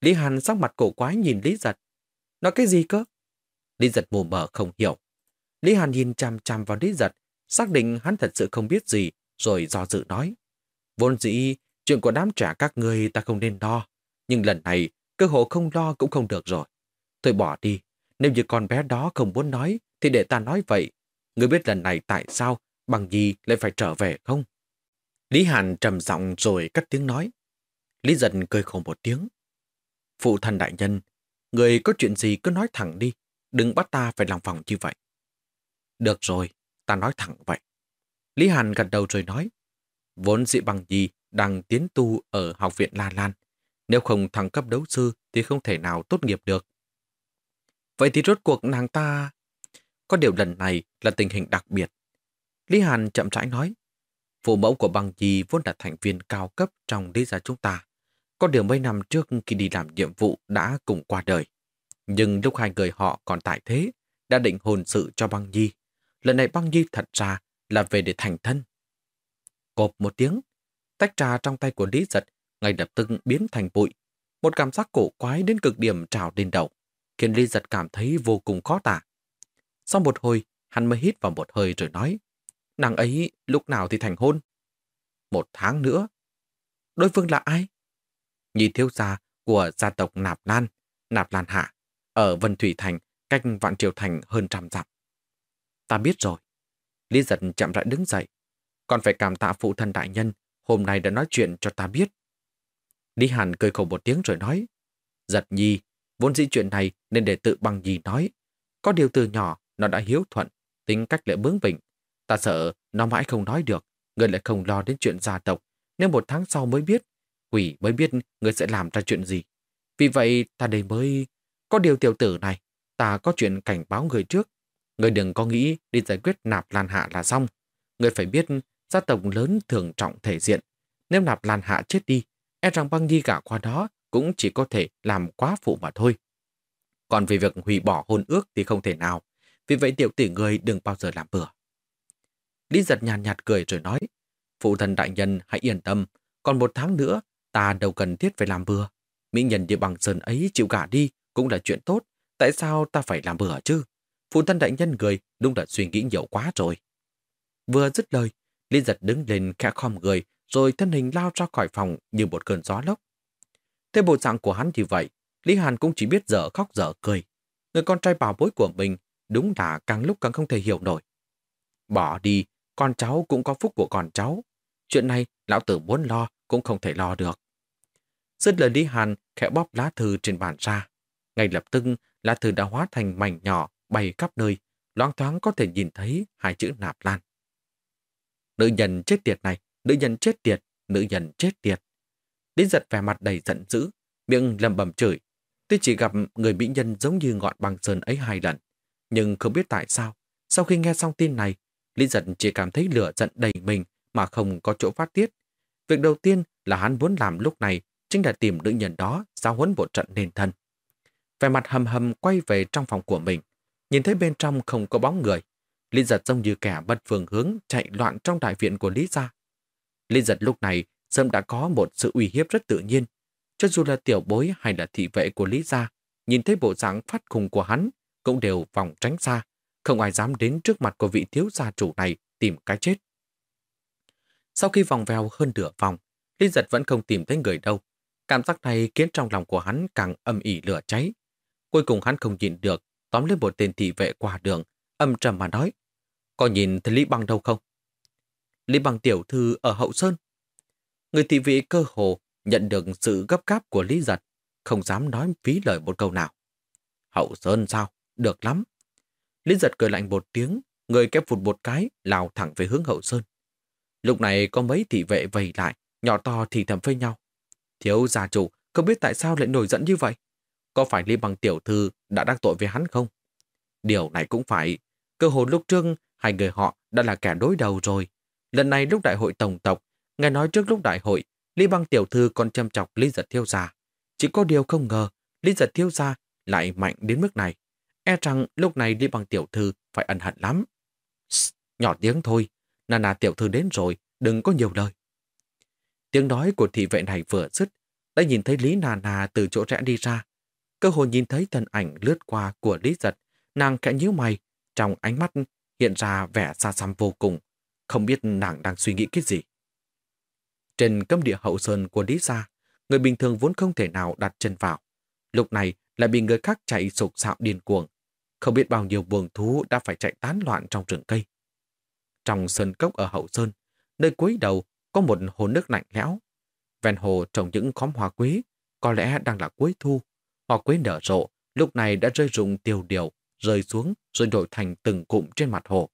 Lý Hàn sắc mặt cổ quái nhìn Lý giật. Nói cái gì cơ? Lý giật mù mờ không hiểu. Lý Hàn nhìn chằm chằm vào Lý giật, xác định hắn thật sự không biết gì, rồi do dự nói. Vốn dĩ, chuyện của đám trẻ các ngươi ta không nên lo, nhưng lần này cơ hội không lo cũng không được rồi. Thôi bỏ đi, nếu như con bé đó không muốn nói, thì để ta nói vậy. Ngươi biết lần này tại sao bằng gì lại phải trở về không? Lý Hàn trầm giọng rồi cắt tiếng nói. Lý giận cười khổ một tiếng. Phụ thần đại nhân, người có chuyện gì cứ nói thẳng đi, đừng bắt ta phải lòng vòng như vậy. Được rồi, ta nói thẳng vậy. Lý Hàn gật đầu rồi nói, vốn dị bằng gì đang tiến tu ở học viện La Lan. Nếu không thăng cấp đấu sư thì không thể nào tốt nghiệp được. Vậy thì rốt cuộc nàng ta... Có điều lần này là tình hình đặc biệt. Lý Hàn chậm rãi nói, phụ mẫu của băng Nhi vốn là thành viên cao cấp trong lý gia chúng ta. Có điều mấy năm trước khi đi làm nhiệm vụ đã cùng qua đời. Nhưng lúc hai người họ còn tại thế, đã định hồn sự cho băng nhi. Lần này băng nhi thật ra là về để thành thân. Cộp một tiếng, tách trà trong tay của Lý Giật ngay lập tức biến thành bụi. Một cảm giác cổ quái đến cực điểm trào lên đầu, khiến Lý Giật cảm thấy vô cùng khó tả. Sau một hồi, hắn mới hít vào một hơi rồi nói, nàng ấy lúc nào thì thành hôn? Một tháng nữa. Đối phương là ai? Nhị thiếu gia của gia tộc Nạp Lan, Nạp Lan Hạ, ở Vân Thủy Thành, cách Vạn Triều Thành hơn trăm dặm. Ta biết rồi. Lý giật chậm rãi đứng dậy. Còn phải cảm tạ phụ thân đại nhân, hôm nay đã nói chuyện cho ta biết. Lý Hàn cười khổ một tiếng rồi nói, giật nhi, vốn dĩ chuyện này nên để tự bằng gì nói. Có điều từ nhỏ, nó đã hiếu thuận, tính cách lại bướng bỉnh. Ta sợ nó mãi không nói được, người lại không lo đến chuyện gia tộc. Nếu một tháng sau mới biết, quỷ mới biết người sẽ làm ra chuyện gì. Vì vậy ta đây mới... Có điều tiểu tử này, ta có chuyện cảnh báo người trước. Người đừng có nghĩ đi giải quyết nạp lan hạ là xong. Người phải biết gia tộc lớn thường trọng thể diện. Nếu nạp lan hạ chết đi, e rằng băng nhi cả qua đó cũng chỉ có thể làm quá phụ mà thôi. Còn về việc hủy bỏ hôn ước thì không thể nào. Vì vậy tiểu tử người đừng bao giờ làm bừa. Lý giật nhàn nhạt, cười rồi nói, phụ thần đại nhân hãy yên tâm, còn một tháng nữa ta đâu cần thiết phải làm bừa. Mỹ nhân địa bằng sơn ấy chịu gả đi cũng là chuyện tốt, tại sao ta phải làm bừa chứ? Phụ thân đại nhân người đúng là suy nghĩ nhiều quá rồi. Vừa dứt lời, Lý giật đứng lên khẽ khom người, rồi thân hình lao ra khỏi phòng như một cơn gió lốc. Thế bộ dạng của hắn thì vậy, Lý Hàn cũng chỉ biết dở khóc dở cười. Người con trai bảo bối của mình đúng là càng lúc càng không thể hiểu nổi. Bỏ đi, con cháu cũng có phúc của con cháu. Chuyện này lão tử muốn lo cũng không thể lo được. Dứt lời Lý Hàn khẽ bóp lá thư trên bàn ra. Ngay lập tức, lá thư đã hóa thành mảnh nhỏ bay khắp nơi, loáng thoáng có thể nhìn thấy hai chữ nạp lan. Nữ nhân chết tiệt này, nữ nhân chết tiệt, nữ nhân chết tiệt. Lý giật vẻ mặt đầy giận dữ, miệng lầm bầm chửi. Tôi chỉ gặp người mỹ nhân giống như ngọn băng sơn ấy hai lần. Nhưng không biết tại sao, sau khi nghe xong tin này, Lý giật chỉ cảm thấy lửa giận đầy mình mà không có chỗ phát tiết. Việc đầu tiên là hắn muốn làm lúc này chính là tìm nữ nhân đó giao huấn một trận nền thân. Về mặt hầm hầm quay về trong phòng của mình, nhìn thấy bên trong không có bóng người. Lý giật giống như kẻ bất phương hướng chạy loạn trong đại viện của Lý gia. Lý giật lúc này sớm đã có một sự uy hiếp rất tự nhiên. Cho dù là tiểu bối hay là thị vệ của Lý gia, nhìn thấy bộ dạng phát khùng của hắn cũng đều vòng tránh xa. Không ai dám đến trước mặt của vị thiếu gia chủ này tìm cái chết. Sau khi vòng vèo hơn nửa vòng, Lý giật vẫn không tìm thấy người đâu. Cảm giác này khiến trong lòng của hắn càng âm ỉ lửa cháy. Cuối cùng hắn không nhìn được, tóm lên một tên thị vệ qua đường, âm trầm mà nói. Có nhìn thấy Lý Băng đâu không? Lý Băng tiểu thư ở Hậu Sơn. Người thị vệ cơ hồ nhận được sự gấp gáp của Lý Giật, không dám nói phí lời một câu nào. Hậu Sơn sao? Được lắm. Lý Giật cười lạnh một tiếng, người kép vụt một cái, lao thẳng về hướng Hậu Sơn. Lúc này có mấy thị vệ vây lại, nhỏ to thì thầm với nhau. Thiếu gia chủ, không biết tại sao lại nổi giận như vậy? Có phải Lý Bằng Tiểu Thư đã đắc tội với hắn không? Điều này cũng phải. Cơ hồ lúc trước, hai người họ đã là kẻ đối đầu rồi. Lần này lúc đại hội tổng tộc, nghe nói trước lúc đại hội, Lý Băng Tiểu Thư còn châm chọc Lý Giật Thiêu Gia. Chỉ có điều không ngờ, Lý Giật Thiêu Gia lại mạnh đến mức này. E rằng lúc này đi bằng Tiểu Thư phải ẩn hận lắm. Nhỏ tiếng thôi, Nana Tiểu Thư đến rồi, đừng có nhiều lời. Tiếng nói của thị vệ này vừa dứt, đã nhìn thấy Lý Nana từ chỗ rẽ đi ra. Cơ hội nhìn thấy thân ảnh lướt qua của Lý Giật, nàng kẽ nhíu mày, trong ánh mắt hiện ra vẻ xa xăm vô cùng, không biết nàng đang suy nghĩ cái gì. Trên cấm địa hậu sơn của Lý Gia, người bình thường vốn không thể nào đặt chân vào. Lúc này lại bị người khác chạy sục sạo điên cuồng. Không biết bao nhiêu buồng thú đã phải chạy tán loạn trong rừng cây. Trong sơn cốc ở hậu sơn, nơi cuối đầu có một hồ nước lạnh lẽo. Ven hồ trồng những khóm hoa quế, có lẽ đang là cuối thu. Hoa quế nở rộ, lúc này đã rơi rụng tiêu điều, rơi xuống rồi đổi thành từng cụm trên mặt hồ.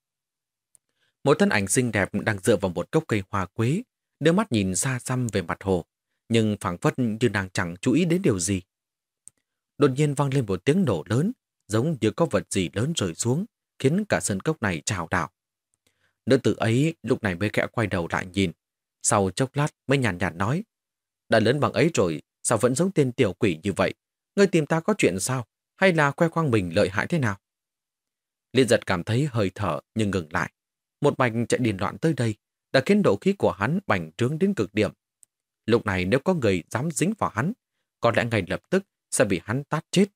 Một thân ảnh xinh đẹp đang dựa vào một gốc cây hoa quế, đưa mắt nhìn xa xăm về mặt hồ, nhưng phảng phất như nàng chẳng chú ý đến điều gì. Đột nhiên vang lên một tiếng nổ lớn, giống như có vật gì lớn rơi xuống, khiến cả sân cốc này trào đảo. Nữ tử ấy lúc này mới khẽ quay đầu lại nhìn, sau chốc lát mới nhàn nhạt, nói, đã lớn bằng ấy rồi, sao vẫn giống tên tiểu quỷ như vậy? Ngươi tìm ta có chuyện sao? Hay là khoe khoang mình lợi hại thế nào? Liên giật cảm thấy hơi thở nhưng ngừng lại. Một mạch chạy điền loạn tới đây đã khiến độ khí của hắn bành trướng đến cực điểm. Lúc này nếu có người dám dính vào hắn, có lẽ ngay lập tức sẽ bị hắn tát chết.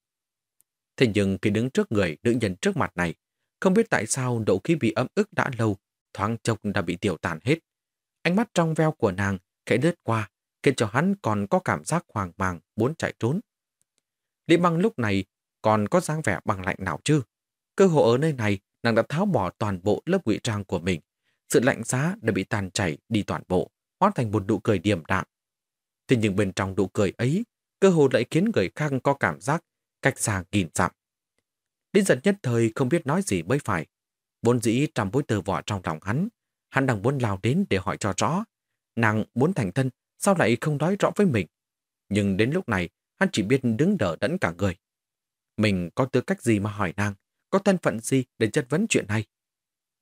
Thế nhưng khi đứng trước người nữ nhân trước mặt này, không biết tại sao độ khí bị ấm ức đã lâu, thoáng chốc đã bị tiểu tàn hết. Ánh mắt trong veo của nàng khẽ lướt qua, khiến cho hắn còn có cảm giác hoàng màng muốn chạy trốn. Lý băng lúc này còn có dáng vẻ bằng lạnh nào chứ? Cơ hội ở nơi này, nàng đã tháo bỏ toàn bộ lớp ngụy trang của mình. Sự lạnh giá đã bị tàn chảy đi toàn bộ, hóa thành một nụ cười điềm đạm. Thế nhưng bên trong nụ cười ấy, cơ hồ lại khiến người khác có cảm giác cách xa nghìn dặm. Lý giật nhất thời không biết nói gì mới phải. Vốn dĩ trăm bối tờ vỏ trong lòng hắn, hắn đang muốn lao đến để hỏi cho rõ. Nàng muốn thành thân, sao lại không nói rõ với mình? Nhưng đến lúc này, hắn chỉ biết đứng đỡ đẫn cả người. Mình có tư cách gì mà hỏi nàng, có thân phận gì để chất vấn chuyện này?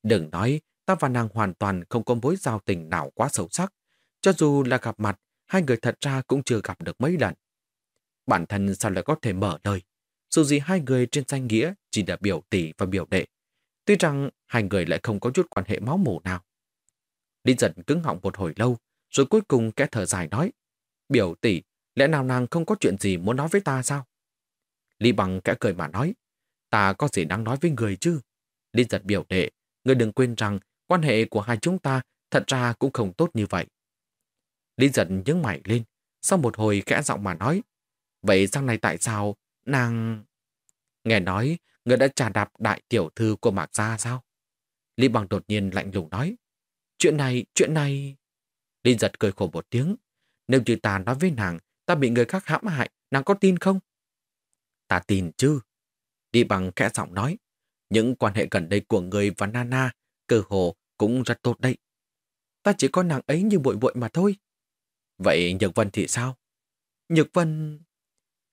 Đừng nói, ta và nàng hoàn toàn không có mối giao tình nào quá sâu sắc. Cho dù là gặp mặt, hai người thật ra cũng chưa gặp được mấy lần. Bản thân sao lại có thể mở lời? Dù gì hai người trên danh nghĩa chỉ là biểu tỷ và biểu đệ. Tuy rằng hai người lại không có chút quan hệ máu mủ nào. Lý giật cứng họng một hồi lâu, rồi cuối cùng kẽ thở dài nói. Biểu tỷ, lẽ nào nàng không có chuyện gì muốn nói với ta sao? Lý bằng kẽ cười mà nói. Ta có gì đang nói với người chứ? Lý giật biểu đệ, người đừng quên rằng quan hệ của hai chúng ta thật ra cũng không tốt như vậy. Lý giật nhướng mày lên, sau một hồi kẽ giọng mà nói. Vậy sang này tại sao nàng... Nghe nói, người đã trả đạp đại tiểu thư của Mạc Gia sao? Lý bằng đột nhiên lạnh lùng nói. Chuyện này, chuyện này... Lý giật cười khổ một tiếng. Nếu như ta nói với nàng, ta bị người khác hãm hại, nàng có tin không? Ta tin chứ. Lý bằng kẽ giọng nói. Những quan hệ gần đây của người và Nana, cơ hồ cũng rất tốt đấy. Ta chỉ có nàng ấy như bội bội mà thôi. Vậy Nhược Vân thì sao? Nhược Vân...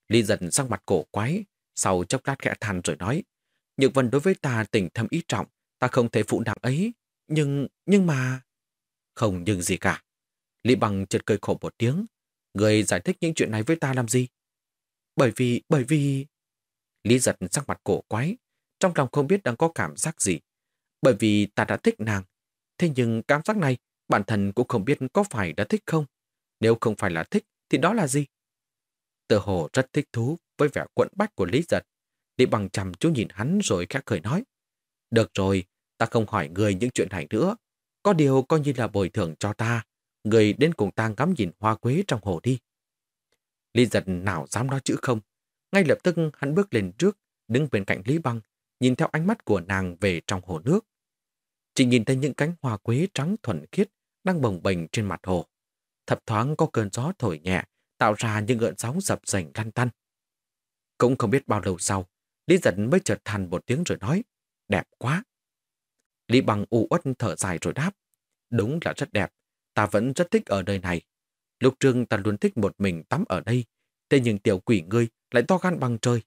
Lý dần sang mặt cổ quái, sau chốc lát khẽ than rồi nói. Nhược Vân đối với ta tình thâm ý trọng, ta không thể phụ nàng ấy. Nhưng, nhưng mà... Không nhưng gì cả. Lý Bằng chợt cười khổ một tiếng. Người giải thích những chuyện này với ta làm gì? Bởi vì, bởi vì... Lý giật sắc mặt cổ quái, trong lòng không biết đang có cảm giác gì. Bởi vì ta đã thích nàng. Thế nhưng cảm giác này, bản thân cũng không biết có phải đã thích không. Nếu không phải là thích, thì đó là gì? Tờ hồ rất thích thú với vẻ quẫn bách của Lý giật. Lý bằng chằm chú nhìn hắn rồi khẽ cười nói. Được rồi, ta không hỏi người những chuyện này nữa. Có điều coi như là bồi thường cho ta. Người đến cùng ta ngắm nhìn hoa quế trong hồ đi. Lý giật nào dám nói chữ không. Ngay lập tức hắn bước lên trước, đứng bên cạnh Lý Băng, nhìn theo ánh mắt của nàng về trong hồ nước. Chỉ nhìn thấy những cánh hoa quế trắng thuần khiết đang bồng bềnh trên mặt hồ. Thập thoáng có cơn gió thổi nhẹ, tạo ra những gợn sóng dập dành lăn tăn. Cũng không biết bao lâu sau, Lý giật mới chợt than một tiếng rồi nói, đẹp quá. Lý bằng u uất thở dài rồi đáp, đúng là rất đẹp, ta vẫn rất thích ở nơi này. Lúc trương ta luôn thích một mình tắm ở đây, thế nhưng tiểu quỷ ngươi lại to gan bằng trời.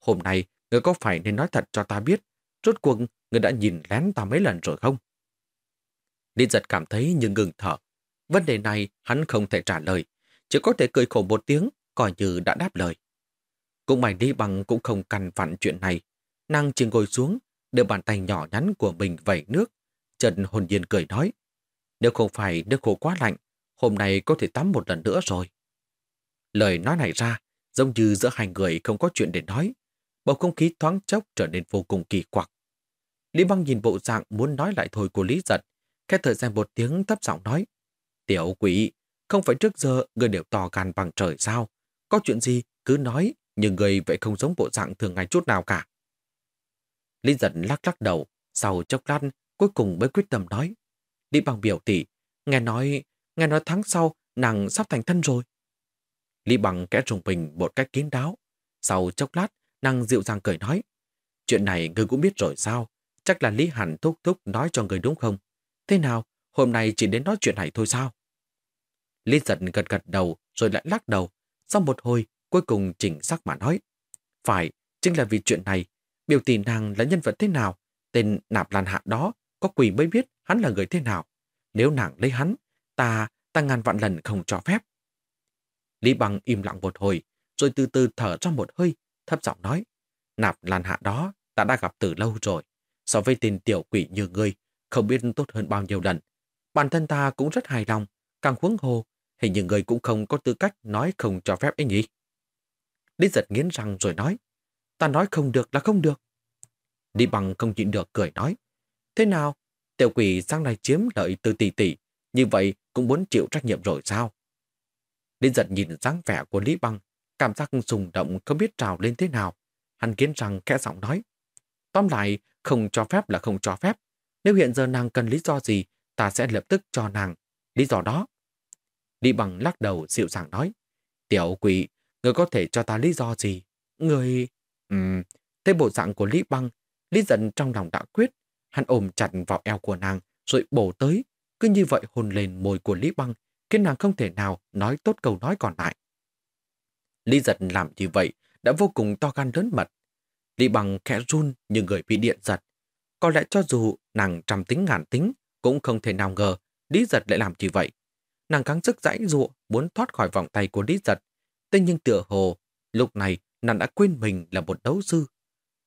Hôm nay, ngươi có phải nên nói thật cho ta biết, rốt cuộc ngươi đã nhìn lén ta mấy lần rồi không? Lý giật cảm thấy như ngừng thở. Vấn đề này hắn không thể trả lời, chỉ có thể cười khổ một tiếng, coi như đã đáp lời. Cũng mày đi bằng cũng không cần vặn chuyện này. Nàng chỉ ngồi xuống, đưa bàn tay nhỏ nhắn của mình vẩy nước. Trần hồn nhiên cười nói, nếu không phải nước khô quá lạnh, hôm nay có thể tắm một lần nữa rồi. Lời nói này ra, giống như giữa hai người không có chuyện để nói. Bầu không khí thoáng chốc trở nên vô cùng kỳ quặc. Lý băng nhìn bộ dạng muốn nói lại thôi của Lý giật, khẽ thời gian một tiếng thấp giọng nói. Tiểu quỷ, không phải trước giờ người đều to gan bằng trời sao? Có chuyện gì cứ nói, nhưng người vậy không giống bộ dạng thường ngày chút nào cả. Lý giật lắc lắc đầu, sau chốc lát cuối cùng mới quyết tâm nói. Lý bằng biểu tỷ, nghe nói, nghe nói tháng sau nàng sắp thành thân rồi. Lý bằng kẽ trùng bình một cách kín đáo. Sau chốc lát, nàng dịu dàng cười nói. chuyện này ngươi cũng biết rồi sao? Chắc là Lý Hàn thúc thúc nói cho người đúng không? Thế nào, hôm nay chỉ đến nói chuyện này thôi sao? Lý giật gật gật đầu rồi lại lắc đầu. Sau một hồi, cuối cùng chỉnh sắc mà nói. Phải, chính là vì chuyện này. Biểu tỷ nàng là nhân vật thế nào? Tên nạp lan hạ đó, có quỷ mới biết hắn là người thế nào. Nếu nàng lấy hắn, ta, ta ngàn vạn lần không cho phép. Lý Bằng im lặng một hồi, rồi từ từ thở ra một hơi, thấp giọng nói. Nạp lan hạ đó, ta đã gặp từ lâu rồi. So với tên tiểu quỷ như ngươi, không biết tốt hơn bao nhiêu lần. Bản thân ta cũng rất hài lòng, càng huống hồ, hình như người cũng không có tư cách nói không cho phép ấy nhỉ. Lý giật nghiến răng rồi nói, ta nói không được là không được. Đi bằng không nhịn được cười nói, thế nào, tiểu quỷ sang này chiếm lợi từ tỷ tỷ, như vậy cũng muốn chịu trách nhiệm rồi sao? Lý giật nhìn dáng vẻ của Lý Băng, cảm giác sùng động không biết trào lên thế nào. Hắn kiến rằng kẽ giọng nói, tóm lại, không cho phép là không cho phép. Nếu hiện giờ nàng cần lý do gì, ta sẽ lập tức cho nàng. Lý do đó. Lý bằng lắc đầu dịu dàng nói. Tiểu quỷ, người có thể cho ta lý do gì? Người... Ừm, thấy bộ dạng của Lý băng, Lý giận trong lòng đã quyết. Hắn ôm chặt vào eo của nàng, rồi bổ tới. Cứ như vậy hôn lên môi của Lý băng, khiến nàng không thể nào nói tốt câu nói còn lại. Lý giật làm như vậy đã vô cùng to gan lớn mật. Lý bằng khẽ run như người bị điện giật. Có lẽ cho dù nàng trăm tính ngàn tính, cũng không thể nào ngờ Lý giật lại làm như vậy. Nàng gắng sức dãy dụa muốn thoát khỏi vòng tay của Lý giật. Thế nhưng tựa hồ, lúc này nàng đã quên mình là một đấu sư.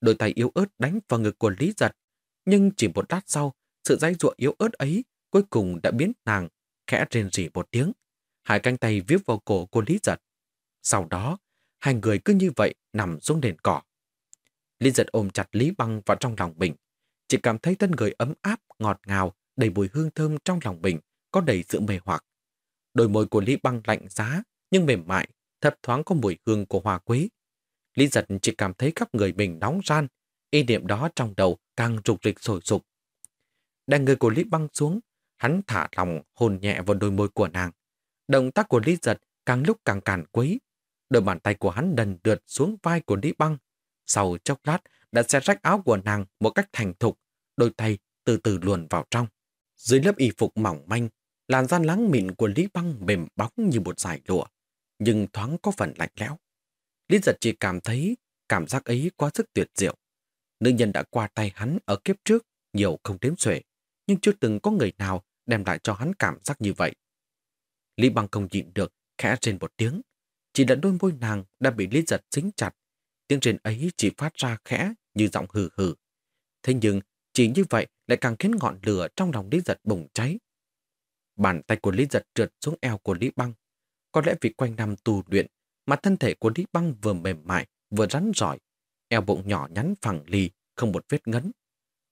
Đôi tay yếu ớt đánh vào ngực của Lý giật. Nhưng chỉ một lát sau, sự dãy dụa yếu ớt ấy cuối cùng đã biến nàng khẽ rên rỉ một tiếng. Hai cánh tay viết vào cổ của Lý giật. Sau đó, hai người cứ như vậy nằm xuống nền cỏ. Lý giật ôm chặt Lý băng vào trong lòng mình. Chỉ cảm thấy thân người ấm áp, ngọt ngào, đầy mùi hương thơm trong lòng mình, có đầy sự mê hoặc. Đôi môi của Lý băng lạnh giá, nhưng mềm mại, thật thoáng có mùi hương của hoa quế. Lý giật chỉ cảm thấy khắp người mình nóng ran, ý niệm đó trong đầu càng rục rịch sôi sục. Đàn người của Lý băng xuống, hắn thả lòng hồn nhẹ vào đôi môi của nàng. Động tác của Lý giật càng lúc càng càn quấy. Đôi bàn tay của hắn đần đượt xuống vai của Lý băng, sau chốc lát đã xe rách áo của nàng một cách thành thục, đôi tay từ từ luồn vào trong. Dưới lớp y phục mỏng manh, làn da láng mịn của Lý Băng mềm bóng như một dải lụa, nhưng thoáng có phần lạnh lẽo. Lý giật chỉ cảm thấy cảm giác ấy quá sức tuyệt diệu. Nữ nhân đã qua tay hắn ở kiếp trước, nhiều không đếm xuể, nhưng chưa từng có người nào đem lại cho hắn cảm giác như vậy. Lý Băng không nhịn được, khẽ trên một tiếng. Chỉ là đôi môi nàng đã bị Lý giật dính chặt, Tiếng trên ấy chỉ phát ra khẽ như giọng hừ hừ. Thế nhưng, chỉ như vậy lại càng khiến ngọn lửa trong lòng Lý Giật bùng cháy. Bàn tay của Lý Giật trượt xuống eo của Lý Băng. Có lẽ vì quanh năm tù luyện, mà thân thể của Lý Băng vừa mềm mại, vừa rắn giỏi. Eo bụng nhỏ nhắn phẳng lì, không một vết ngấn.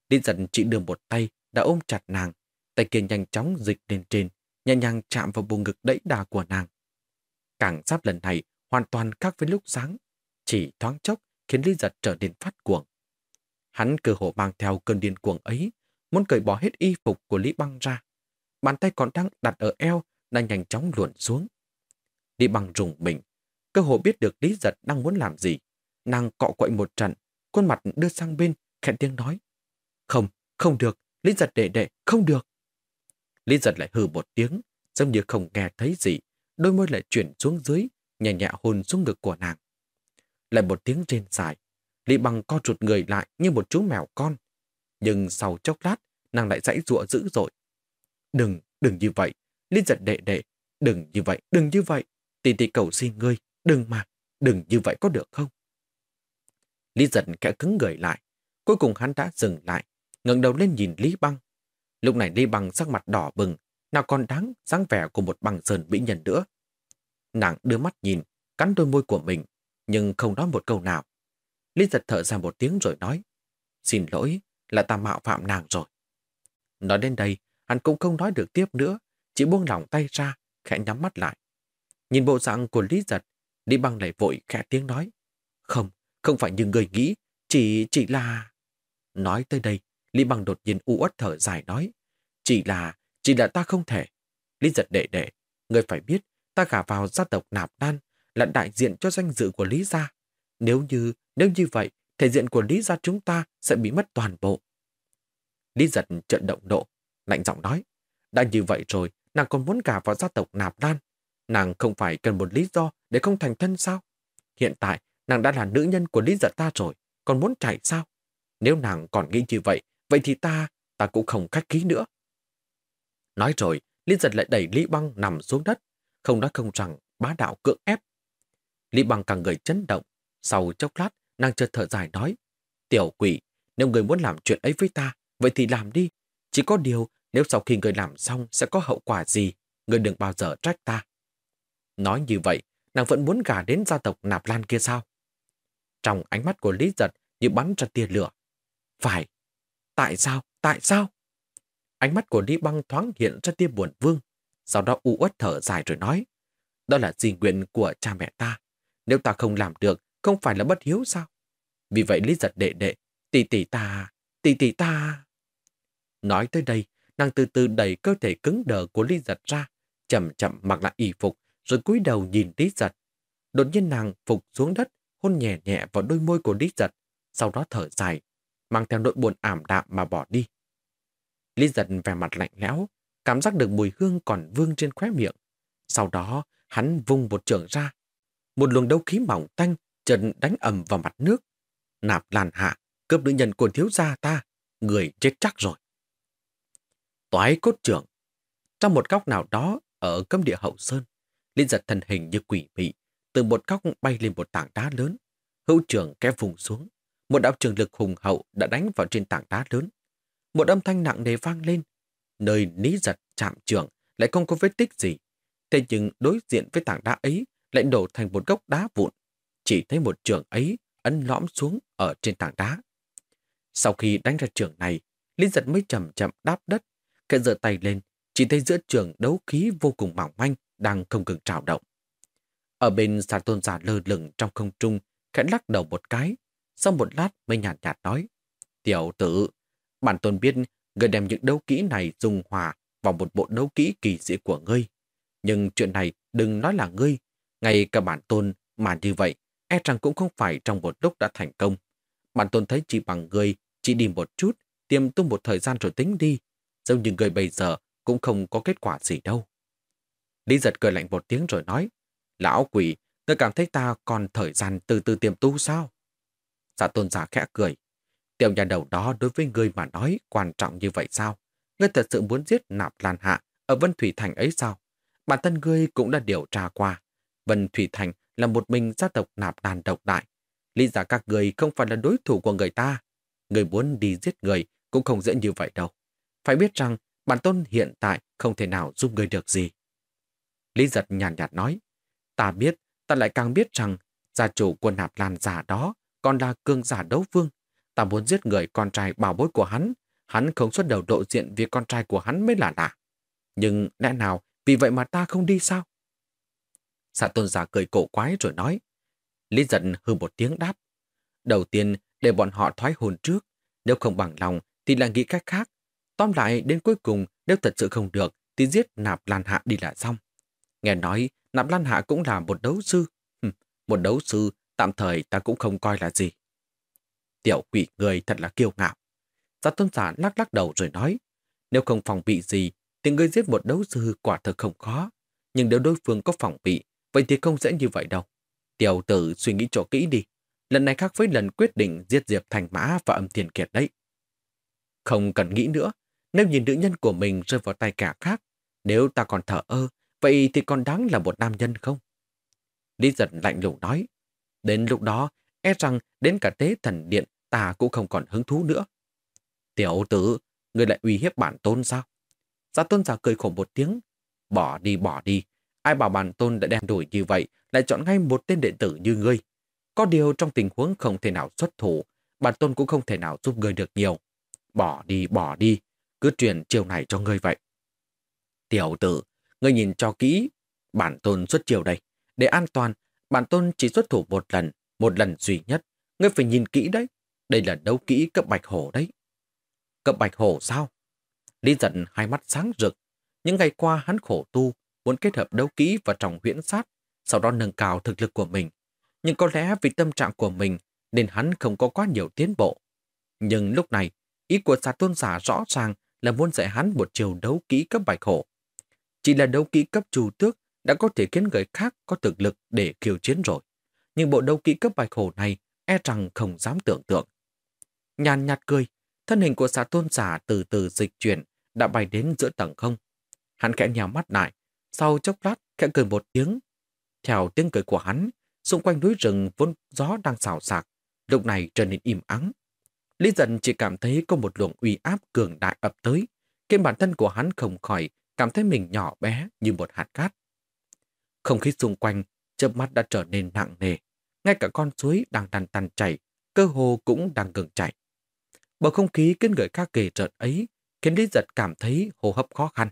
Lý Giật chỉ đưa một tay, đã ôm chặt nàng. Tay kia nhanh chóng dịch lên trên, nhẹ nhàng chạm vào bụng ngực đẫy đà của nàng. Càng giáp lần này hoàn toàn khác với lúc sáng. Chỉ thoáng chốc khiến Lý Giật trở nên phát cuồng. Hắn cơ hồ mang theo cơn điên cuồng ấy, muốn cởi bỏ hết y phục của Lý Băng ra. Bàn tay còn đang đặt ở eo đã nhanh chóng luồn xuống. đi bằng rùng mình, cơ hội biết được Lý Giật đang muốn làm gì. Nàng cọ quậy một trận, khuôn mặt đưa sang bên, khẽ tiếng nói. Không, không được, Lý Giật đệ đệ, không được. Lý Giật lại hừ một tiếng, giống như không nghe thấy gì, đôi môi lại chuyển xuống dưới, nhẹ nhẹ hôn xuống ngực của nàng lại một tiếng trên dài. Lý Bằng co rụt người lại như một chú mèo con. Nhưng sau chốc lát, nàng lại dãy ruộng dữ dội. Đừng, đừng như vậy. Lý giật đệ đệ. Đừng như vậy, đừng như vậy. Tỷ tỷ cầu xin ngươi. Đừng mà, đừng như vậy có được không? Lý giật kẽ cứng người lại. Cuối cùng hắn đã dừng lại, ngẩng đầu lên nhìn Lý Băng. Lúc này Lý Băng sắc mặt đỏ bừng, nào còn đáng dáng vẻ của một bằng sơn mỹ nhân nữa. Nàng đưa mắt nhìn, cắn đôi môi của mình, nhưng không nói một câu nào. Lý giật thở ra một tiếng rồi nói, xin lỗi, là ta mạo phạm nàng rồi. Nói đến đây, hắn cũng không nói được tiếp nữa, chỉ buông lỏng tay ra, khẽ nhắm mắt lại. Nhìn bộ dạng của Lý giật, Lý băng lại vội khẽ tiếng nói, không, không phải như người nghĩ, chỉ, chỉ là... Nói tới đây, Lý băng đột nhiên u uất thở dài nói, chỉ là, chỉ là ta không thể. Lý giật đệ đệ, người phải biết, ta gả vào gia tộc nạp đan là đại diện cho danh dự của Lý gia. Nếu như, nếu như vậy, thể diện của Lý gia chúng ta sẽ bị mất toàn bộ. Lý giật trận động độ, lạnh giọng nói. Đã như vậy rồi, nàng còn muốn cả vào gia tộc nạp lan. Nàng không phải cần một lý do để không thành thân sao? Hiện tại, nàng đã là nữ nhân của Lý giật ta rồi, còn muốn chạy sao? Nếu nàng còn nghĩ như vậy, vậy thì ta, ta cũng không khách khí nữa. Nói rồi, Lý giật lại đẩy Lý băng nằm xuống đất, không nói không rằng bá đạo cưỡng ép. Lý băng càng người chấn động, sau chốc lát, nàng chợt thở dài nói, tiểu quỷ, nếu người muốn làm chuyện ấy với ta, vậy thì làm đi. Chỉ có điều, nếu sau khi người làm xong sẽ có hậu quả gì, người đừng bao giờ trách ta. Nói như vậy, nàng vẫn muốn gả đến gia tộc nạp lan kia sao? Trong ánh mắt của Lý Giật như bắn ra tia lửa. Phải. Tại sao? Tại sao? Ánh mắt của Lý Băng thoáng hiện ra tia buồn vương, sau đó u uất thở dài rồi nói. Đó là di nguyện của cha mẹ ta. Nếu ta không làm được, không phải là bất hiếu sao? Vì vậy Lý Giật đệ đệ, tỷ tỷ ta, tỷ tỷ ta... Nói tới đây, nàng từ từ đẩy cơ thể cứng đờ của Lý Giật ra, chậm chậm mặc lại y phục, rồi cúi đầu nhìn Lý Giật. Đột nhiên nàng phục xuống đất, hôn nhẹ nhẹ vào đôi môi của Lý Giật, sau đó thở dài, mang theo nỗi buồn ảm đạm mà bỏ đi. Lý Giật vẻ mặt lạnh lẽo, cảm giác được mùi hương còn vương trên khóe miệng. Sau đó, hắn vung một trường ra. Một luồng đấu khí mỏng tanh trần đánh ầm vào mặt nước. Nạp làn hạ, cướp nữ nhân của thiếu gia ta, người chết chắc rồi. Toái cốt trưởng. Trong một góc nào đó ở cấm địa hậu sơn, Linh giật thần hình như quỷ mị, từ một góc bay lên một tảng đá lớn. Hữu trưởng kéo vùng xuống. Một đạo trường lực hùng hậu đã đánh vào trên tảng đá lớn. Một âm thanh nặng nề vang lên. Nơi ní giật chạm trường lại không có vết tích gì. Thế nhưng đối diện với tảng đá ấy lại đổ thành một gốc đá vụn. Chỉ thấy một trường ấy ấn lõm xuống ở trên tảng đá. Sau khi đánh ra trường này, Linh giật mới chậm chậm đáp đất, Khẽ giơ tay lên, chỉ thấy giữa trường đấu khí vô cùng mỏng manh đang không ngừng trào động. Ở bên xà tôn giả lơ lửng trong không trung, khẽ lắc đầu một cái, sau một lát mới nhạt nhạt nói. Tiểu tử, bản tôn biết người đem những đấu kỹ này dùng hòa vào một bộ đấu kỹ kỳ dị của ngươi. Nhưng chuyện này đừng nói là ngươi, ngay cả bản tôn mà như vậy, e rằng cũng không phải trong một lúc đã thành công. Bản tôn thấy chỉ bằng ngươi, chỉ đi một chút, tiêm tung một thời gian rồi tính đi, giống như người bây giờ cũng không có kết quả gì đâu. Lý giật cười lạnh một tiếng rồi nói, Lão quỷ, ngươi cảm thấy ta còn thời gian từ từ tiềm tu sao? giả tôn giả khẽ cười. Tiểu nhà đầu đó đối với ngươi mà nói quan trọng như vậy sao? Ngươi thật sự muốn giết nạp lan hạ ở Vân Thủy Thành ấy sao? Bản thân ngươi cũng đã điều tra qua. Vân Thủy Thành là một mình gia tộc nạp đàn độc đại. Lý giả các người không phải là đối thủ của người ta. Người muốn đi giết người cũng không dễ như vậy đâu. Phải biết rằng bản tôn hiện tại không thể nào giúp người được gì. Lý giật nhàn nhạt, nhạt nói, ta biết, ta lại càng biết rằng gia chủ của nạp lan giả đó còn là cương giả đấu vương. Ta muốn giết người con trai bảo bối của hắn, hắn không xuất đầu độ diện vì con trai của hắn mới là lạ. Nhưng lẽ nào vì vậy mà ta không đi sao? Xã tôn giả cười cổ quái rồi nói. Lý giận hư một tiếng đáp. Đầu tiên, để bọn họ thoái hồn trước. Nếu không bằng lòng, thì là nghĩ cách khác. Tóm lại, đến cuối cùng, nếu thật sự không được, thì giết nạp lan hạ đi là xong. Nghe nói, nạp lan hạ cũng là một đấu sư. một đấu sư, tạm thời ta cũng không coi là gì. Tiểu quỷ người thật là kiêu ngạo. Giá tôn giả lắc lắc đầu rồi nói, nếu không phòng bị gì, thì ngươi giết một đấu sư quả thực không khó. Nhưng nếu đối phương có phòng bị, vậy thì không dễ như vậy đâu. Tiểu tử suy nghĩ cho kỹ đi. Lần này khác với lần quyết định giết Diệp Thành Mã và âm tiền kiệt đấy. Không cần nghĩ nữa, nếu nhìn nữ nhân của mình rơi vào tay kẻ khác, nếu ta còn thở ơ, vậy thì còn đáng là một nam nhân không? Lý giật lạnh lùng nói, đến lúc đó, e rằng đến cả tế thần điện ta cũng không còn hứng thú nữa. Tiểu tử, người lại uy hiếp bản tôn sao? Giả tôn giả cười khổ một tiếng, bỏ đi bỏ đi, ai bảo bản tôn đã đem đuổi như vậy, lại chọn ngay một tên đệ tử như ngươi. Có điều trong tình huống không thể nào xuất thủ, bản tôn cũng không thể nào giúp ngươi được nhiều. Bỏ đi, bỏ đi, cứ truyền chiều này cho ngươi vậy. Tiểu tử, ngươi nhìn cho kỹ, bản tôn xuất chiều đây. Để an toàn, bản tôn chỉ xuất thủ một lần, một lần duy nhất. Ngươi phải nhìn kỹ đấy. Đây là đấu kỹ cấp bạch hổ đấy. Cấp bạch hổ sao? Lý giận hai mắt sáng rực. Những ngày qua hắn khổ tu, muốn kết hợp đấu kỹ và trọng huyễn sát, sau đó nâng cao thực lực của mình. Nhưng có lẽ vì tâm trạng của mình, nên hắn không có quá nhiều tiến bộ. Nhưng lúc này, ý của xà tôn giả rõ ràng là muốn dạy hắn một chiều đấu kỹ cấp bạch hổ. Chỉ là đấu kỹ cấp chủ tước đã có thể khiến người khác có thực lực để khiêu chiến rồi. Nhưng bộ đấu kỹ cấp bạch hổ này e rằng không dám tưởng tượng. Nhàn nhạt cười, thân hình của xà tôn giả từ từ dịch chuyển đã bay đến giữa tầng không. Hắn khẽ nhào mắt lại, sau chốc lát khẽ cười một tiếng. Theo tiếng cười của hắn, xung quanh núi rừng vốn gió đang xào xạc, lúc này trở nên im ắng. Lý dần chỉ cảm thấy có một luồng uy áp cường đại ập tới, khiến bản thân của hắn không khỏi cảm thấy mình nhỏ bé như một hạt cát. Không khí xung quanh, chớp mắt đã trở nên nặng nề. Ngay cả con suối đang tàn tàn chảy, cơ hồ cũng đang ngừng chảy. Bầu không khí khiến người khác kề trợn ấy khiến Lý Giật cảm thấy hô hấp khó khăn.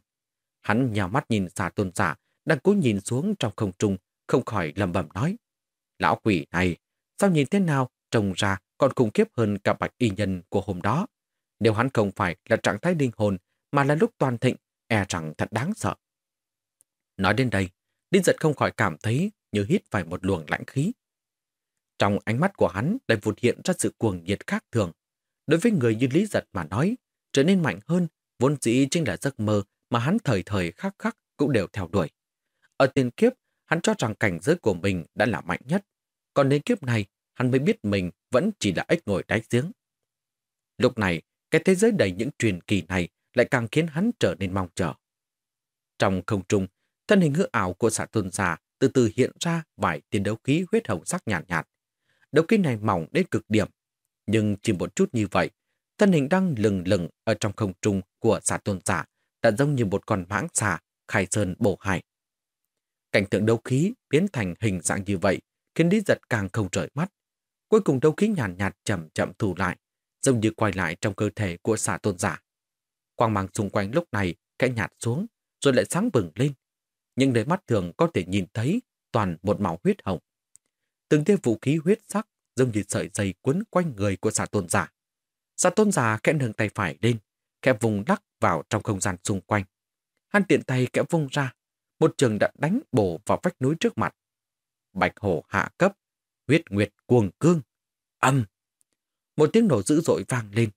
Hắn nhào mắt nhìn xà tôn giả, đang cố nhìn xuống trong không trung, không khỏi lầm bầm nói. Lão quỷ này, sao nhìn thế nào trông ra còn khủng khiếp hơn cả bạch y nhân của hôm đó. Nếu hắn không phải là trạng thái linh hồn, mà là lúc toàn thịnh, e rằng thật đáng sợ. Nói đến đây, Đinh giật không khỏi cảm thấy như hít phải một luồng lãnh khí. Trong ánh mắt của hắn lại vụt hiện ra sự cuồng nhiệt khác thường. Đối với người như Lý Giật mà nói, trở nên mạnh hơn, vốn dĩ chính là giấc mơ mà hắn thời thời khắc khắc cũng đều theo đuổi. Ở tiền kiếp, hắn cho rằng cảnh giới của mình đã là mạnh nhất. Còn đến kiếp này, hắn mới biết mình vẫn chỉ là ếch ngồi đáy giếng. Lúc này, cái thế giới đầy những truyền kỳ này lại càng khiến hắn trở nên mong chờ. Trong không trung, thân hình hư ảo của xạ tôn giả từ từ hiện ra vài tiền đấu khí huyết hồng sắc nhạt nhạt. Đấu khí này mỏng đến cực điểm, nhưng chỉ một chút như vậy, thân hình đang lừng lừng ở trong không trung của xạ tôn giả đã giống như một con mãng xà khai sơn bổ hải. Cảnh tượng đấu khí biến thành hình dạng như vậy khiến Lý Giật càng không rời mắt. Cuối cùng đấu khí nhàn nhạt, nhạt chậm chậm thu lại, giống như quay lại trong cơ thể của xạ tôn giả. Quang mang xung quanh lúc này kẽ nhạt xuống, rồi lại sáng bừng lên. Nhưng đôi mắt thường có thể nhìn thấy toàn một màu huyết hồng. Từng tia vũ khí huyết sắc giống như sợi dây quấn quanh người của xạ tôn giả. Xạ tôn giả kẽ nâng tay phải lên, kẽ vùng đắc vào trong không gian xung quanh. Hắn tiện tay kẽ vung ra, một trường đã đánh bổ vào vách núi trước mặt. Bạch hổ hạ cấp, huyết nguyệt cuồng cương, âm. Một tiếng nổ dữ dội vang lên,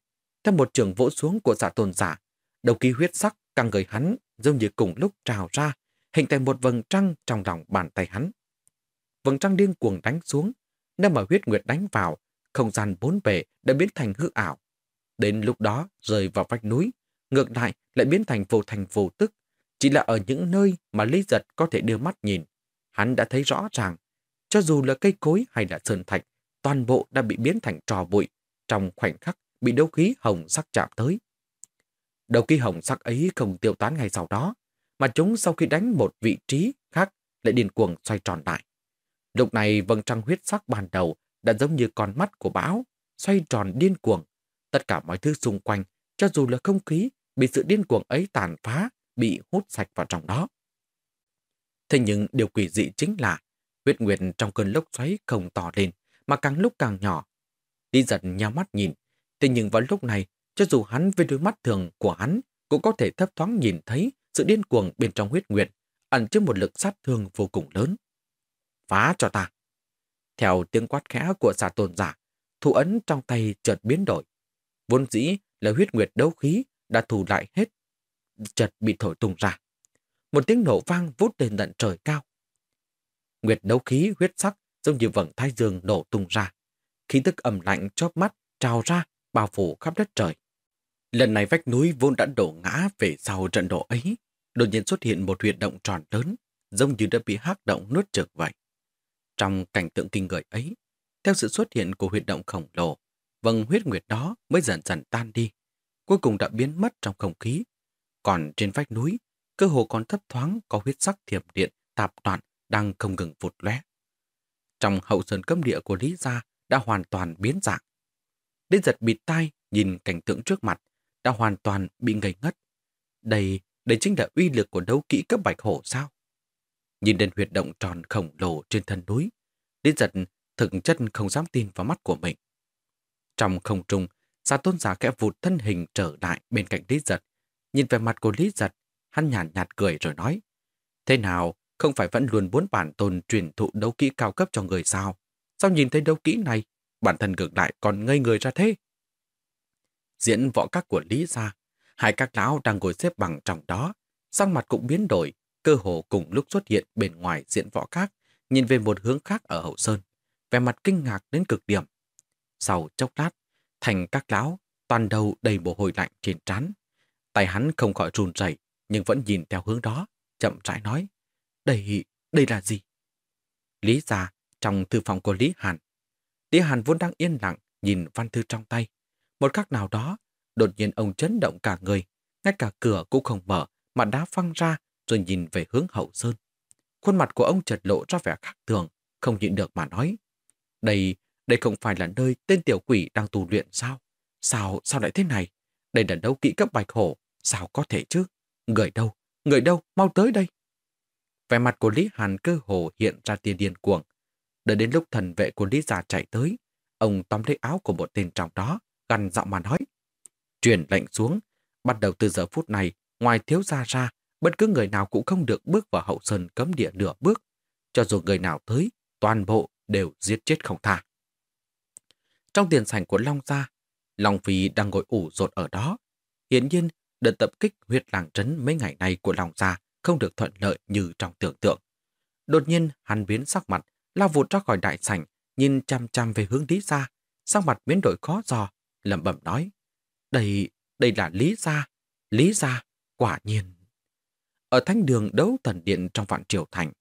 theo một trường vỗ xuống của giả tôn giả, đầu ký huyết sắc căng người hắn giống như cùng lúc trào ra, hình thành một vầng trăng trong lòng bàn tay hắn. Vầng trăng điên cuồng đánh xuống, nếu mà huyết nguyệt đánh vào, không gian bốn bề đã biến thành hư ảo. Đến lúc đó rơi vào vách núi, ngược lại lại biến thành vô thành vô tức. Chỉ là ở những nơi mà Lý Giật có thể đưa mắt nhìn, hắn đã thấy rõ ràng, cho dù là cây cối hay là sơn thạch, toàn bộ đã bị biến thành trò bụi, trong khoảnh khắc bị đấu khí hồng sắc chạm tới. Đấu khí hồng sắc ấy không tiêu tán ngay sau đó, mà chúng sau khi đánh một vị trí khác lại điên cuồng xoay tròn lại. Lúc này vầng trăng huyết sắc ban đầu đã giống như con mắt của bão, xoay tròn điên cuồng. Tất cả mọi thứ xung quanh, cho dù là không khí, bị sự điên cuồng ấy tàn phá, bị hút sạch vào trong đó. Thế nhưng điều quỷ dị chính là huyết nguyệt trong cơn lốc xoáy không tỏ lên, mà càng lúc càng nhỏ. Đi giật nhau mắt nhìn, thế nhưng vào lúc này, cho dù hắn với đôi mắt thường của hắn cũng có thể thấp thoáng nhìn thấy sự điên cuồng bên trong huyết nguyệt, ẩn chứa một lực sát thương vô cùng lớn. Phá cho ta! Theo tiếng quát khẽ của xà tôn giả, thủ ấn trong tay chợt biến đổi. Vốn dĩ là huyết nguyệt đấu khí đã thù lại hết, chợt bị thổi tung ra. Một tiếng nổ vang vút lên tận trời cao. Nguyệt đấu khí huyết sắc giống như vầng thái dương nổ tung ra. Khí tức ẩm lạnh chóp mắt trào ra, bao phủ khắp đất trời. Lần này vách núi vốn đã đổ ngã về sau trận đổ ấy, đột nhiên xuất hiện một huyệt động tròn lớn, giống như đã bị hắc động nuốt trực vậy. Trong cảnh tượng kinh người ấy, theo sự xuất hiện của huyệt động khổng lồ, vầng huyết nguyệt đó mới dần dần tan đi, cuối cùng đã biến mất trong không khí. Còn trên vách núi, cơ hồ còn thấp thoáng có huyết sắc thiểm điện tạp toàn đang không ngừng vụt lóe. Trong hậu sơn cấm địa của Lý Gia đã hoàn toàn biến dạng. Đến giật bịt tai nhìn cảnh tượng trước mặt, đã hoàn toàn bị ngây ngất. Đây, đây chính là uy lực của đấu kỹ cấp bạch hổ sao? Nhìn đến huyệt động tròn khổng lồ trên thân núi, Lý giật thực chất không dám tin vào mắt của mình. Trong không trung, Sa tôn giả kẽ vụt thân hình trở lại bên cạnh Lý giật. Nhìn về mặt của Lý giật, hắn nhàn nhạt, nhạt cười rồi nói, Thế nào, không phải vẫn luôn muốn bản tôn truyền thụ đấu kỹ cao cấp cho người sao? Sao nhìn thấy đấu kỹ này, bản thân ngược lại còn ngây người ra thế. Diễn võ các của Lý gia, hai các lão đang ngồi xếp bằng trong đó, sắc mặt cũng biến đổi, cơ hồ cùng lúc xuất hiện bên ngoài diễn võ các, nhìn về một hướng khác ở hậu sơn, vẻ mặt kinh ngạc đến cực điểm. Sau chốc lát, thành các lão, toàn đầu đầy mồ hôi lạnh trên trán. Tay hắn không khỏi run rẩy nhưng vẫn nhìn theo hướng đó, chậm rãi nói, đây, đây là gì? Lý gia trong thư phòng của Lý Hàn. Lý Hàn vốn đang yên lặng, nhìn văn thư trong tay. Một khắc nào đó, đột nhiên ông chấn động cả người, ngay cả cửa cũng không mở, mà đá phăng ra rồi nhìn về hướng hậu sơn. Khuôn mặt của ông chợt lộ ra vẻ khác thường, không nhịn được mà nói. Đây, đây không phải là nơi tên tiểu quỷ đang tu luyện sao? Sao, sao lại thế này? Đây là đấu kỹ cấp bạch hổ, sao có thể chứ? Người đâu? Người đâu? Mau tới đây! Vẻ mặt của Lý Hàn cơ hồ hiện ra tia điên cuồng. Đợi đến lúc thần vệ của Lý Giả chạy tới, ông tóm lấy áo của một tên trong đó, gằn giọng mà nói. Truyền lệnh xuống, bắt đầu từ giờ phút này, ngoài thiếu gia ra, bất cứ người nào cũng không được bước vào hậu sơn cấm địa nửa bước. Cho dù người nào tới, toàn bộ đều giết chết không tha. Trong tiền sảnh của Long Gia, Long Phi đang ngồi ủ rột ở đó. Hiển nhiên, đợt tập kích huyết làng trấn mấy ngày nay của Long Gia không được thuận lợi như trong tưởng tượng. Đột nhiên, hắn biến sắc mặt, lao vụt ra khỏi đại sảnh, nhìn chăm chăm về hướng Lý Gia, sắc mặt biến đổi khó dò, lẩm bẩm nói. Đây, đây là Lý Gia, Lý Gia, quả nhiên. Ở thánh đường đấu thần điện trong vạn triều thành,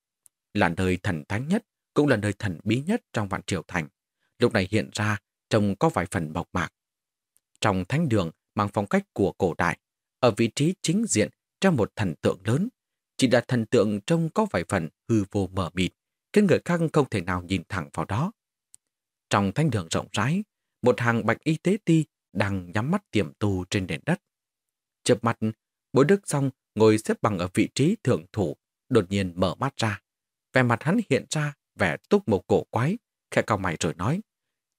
là nơi thần thánh nhất, cũng là nơi thần bí nhất trong vạn triều thành. Lúc này hiện ra, trông có vài phần mộc mạc. Trong thánh đường mang phong cách của cổ đại, ở vị trí chính diện trong một thần tượng lớn, chỉ là thần tượng trông có vài phần hư vô mờ mịt, khiến người khác không thể nào nhìn thẳng vào đó. Trong thánh đường rộng rãi, một hàng bạch y tế ti đang nhắm mắt tiềm tu trên nền đất. Chợp mặt, bối đức xong ngồi xếp bằng ở vị trí thượng thủ, đột nhiên mở mắt ra. Vẻ mặt hắn hiện ra vẻ túc một cổ quái, khẽ cao mày rồi nói,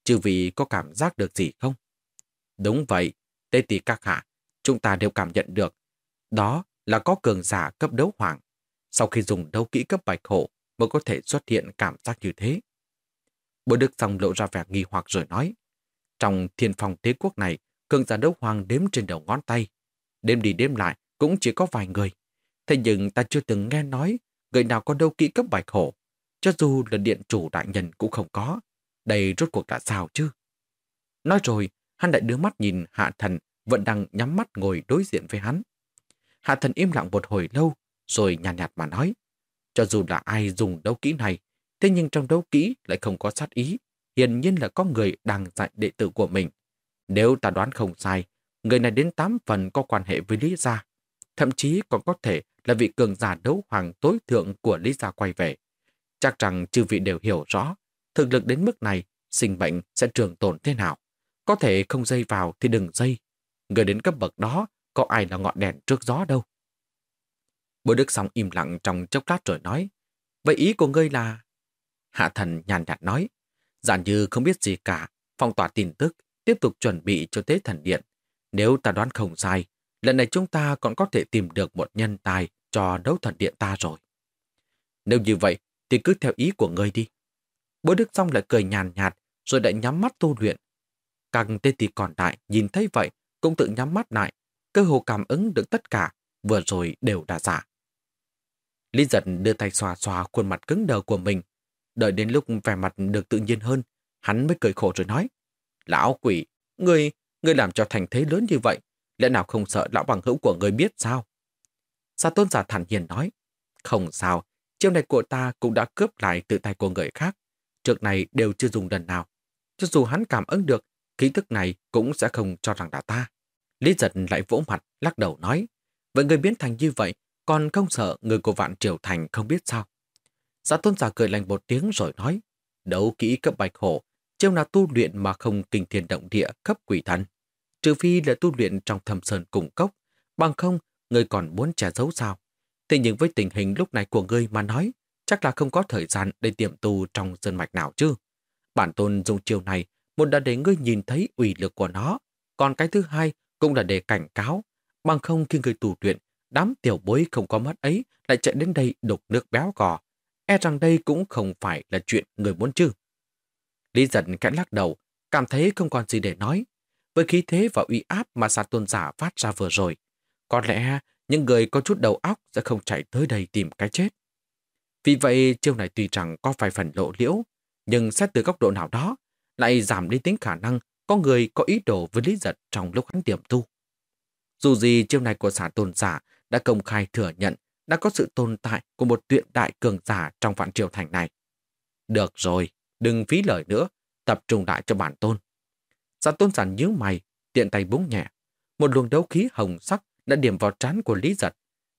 chư vị có cảm giác được gì không? Đúng vậy, tế tỷ các hạ, chúng ta đều cảm nhận được. Đó là có cường giả cấp đấu hoàng. Sau khi dùng đấu kỹ cấp bạch hộ mới có thể xuất hiện cảm giác như thế. Bộ Đức Song lộ ra vẻ nghi hoặc rồi nói, trong thiên phòng thế quốc này, cường giả đấu hoàng đếm trên đầu ngón tay. Đêm đi đêm lại cũng chỉ có vài người. Thế nhưng ta chưa từng nghe nói người nào có đấu kỹ cấp bạch hổ. Cho dù là điện chủ đại nhân cũng không có. Đây rốt cuộc là sao chứ? Nói rồi, hắn lại đưa mắt nhìn hạ thần vẫn đang nhắm mắt ngồi đối diện với hắn. Hạ thần im lặng một hồi lâu, rồi nhàn nhạt, nhạt mà nói. Cho dù là ai dùng đấu kỹ này, thế nhưng trong đấu kỹ lại không có sát ý. Hiển nhiên là có người đang dạy đệ tử của mình. Nếu ta đoán không sai, người này đến 8 phần có quan hệ với Lý Gia. Thậm chí còn có thể là vị cường giả đấu hoàng tối thượng của Lý Gia quay về. Chắc rằng chư vị đều hiểu rõ, thực lực đến mức này, sinh bệnh sẽ trường tồn thế nào. Có thể không dây vào thì đừng dây. Người đến cấp bậc đó có ai là ngọn đèn trước gió đâu. Bố Đức Song im lặng trong chốc lát rồi nói, vậy ý của ngươi là... Hạ thần nhàn nhạt nói, giản như không biết gì cả, phong tỏa tin tức, tiếp tục chuẩn bị cho tế thần điện. Nếu ta đoán không sai, lần này chúng ta còn có thể tìm được một nhân tài cho đấu thần điện ta rồi. Nếu như vậy, thì cứ theo ý của ngươi đi. Bố Đức Song lại cười nhàn nhạt, rồi lại nhắm mắt tu luyện. Càng tên tỷ còn lại nhìn thấy vậy, cũng tự nhắm mắt lại, cơ hồ cảm ứng được tất cả, vừa rồi đều đã giả. Lý giật đưa tay xoa xoa khuôn mặt cứng đờ của mình. Đợi đến lúc vẻ mặt được tự nhiên hơn, hắn mới cười khổ rồi nói. Lão quỷ, ngươi, ngươi làm cho thành thế lớn như vậy, lẽ nào không sợ lão bằng hữu của ngươi biết sao? Sa tôn giả thản nhiên nói. Không sao, chiêu này của ta cũng đã cướp lại từ tay của người khác. Trước này đều chưa dùng lần nào. Cho dù hắn cảm ứng được, ký thức này cũng sẽ không cho rằng là ta. Lý giật lại vỗ mặt, lắc đầu nói. Vậy người biến thành như vậy, còn không sợ người của vạn triều thành không biết sao. Giả tôn giả cười lành một tiếng rồi nói. Đấu kỹ cấp bạch hổ, chiêu là tu luyện mà không kinh thiên động địa cấp quỷ thần. Trừ phi là tu luyện trong thầm sơn cùng cốc, bằng không, người còn muốn che giấu sao. Thế nhưng với tình hình lúc này của ngươi mà nói, chắc là không có thời gian để tiệm tu trong dân mạch nào chứ. Bản tôn dùng chiêu này, một đã để ngươi nhìn thấy ủy lực của nó, còn cái thứ hai cũng là để cảnh cáo, bằng không khi người tù luyện, đám tiểu bối không có mắt ấy lại chạy đến đây đục nước béo cò. E rằng đây cũng không phải là chuyện người muốn chứ. Lý giận khẽ lắc đầu, cảm thấy không còn gì để nói. Với khí thế và uy áp mà xà tôn giả phát ra vừa rồi, có lẽ những người có chút đầu óc sẽ không chạy tới đây tìm cái chết. Vì vậy, chiêu này tuy rằng có vài phần lộ liễu, nhưng xét từ góc độ nào đó, lại giảm đi tính khả năng có người có ý đồ với Lý Giật trong lúc hắn tiềm tu. Dù gì chiêu này của xã tôn giả đã công khai thừa nhận đã có sự tồn tại của một tuyện đại cường giả trong vạn triều thành này. Được rồi, đừng phí lời nữa, tập trung lại cho bản tôn. Giả tôn giả nhíu mày, tiện tay búng nhẹ. Một luồng đấu khí hồng sắc đã điểm vào trán của Lý Giật.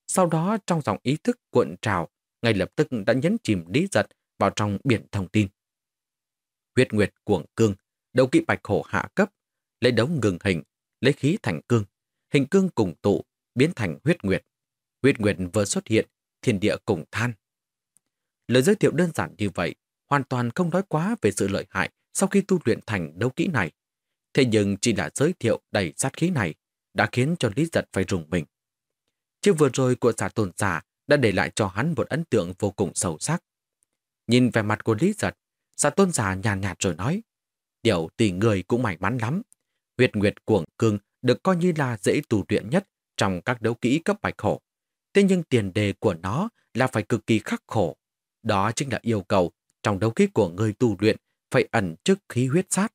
Sau đó trong dòng ý thức cuộn trào, ngay lập tức đã nhấn chìm Lý Giật vào trong biển thông tin. Huyết Nguyệt cuồng cương, đấu kỵ bạch hổ hạ cấp, lấy đấu ngừng hình, lấy khí thành cương, hình cương cùng tụ, biến thành huyết nguyệt. Huyết nguyệt vừa xuất hiện, thiên địa cùng than. Lời giới thiệu đơn giản như vậy, hoàn toàn không nói quá về sự lợi hại sau khi tu luyện thành đấu kỹ này. Thế nhưng chỉ đã giới thiệu đầy sát khí này, đã khiến cho Lý Giật phải rùng mình. Chiếc vừa rồi của giả tồn giả đã để lại cho hắn một ấn tượng vô cùng sâu sắc. Nhìn về mặt của Lý Giật, giả tôn giả nhàn nhạt rồi nói, Điều tỷ người cũng may mắn lắm. Huyệt nguyệt cuồng cương được coi như là dễ tu luyện nhất trong các đấu kỹ cấp bạch hổ. Thế nhưng tiền đề của nó là phải cực kỳ khắc khổ. Đó chính là yêu cầu trong đấu kỹ của người tu luyện phải ẩn trước khí huyết sát.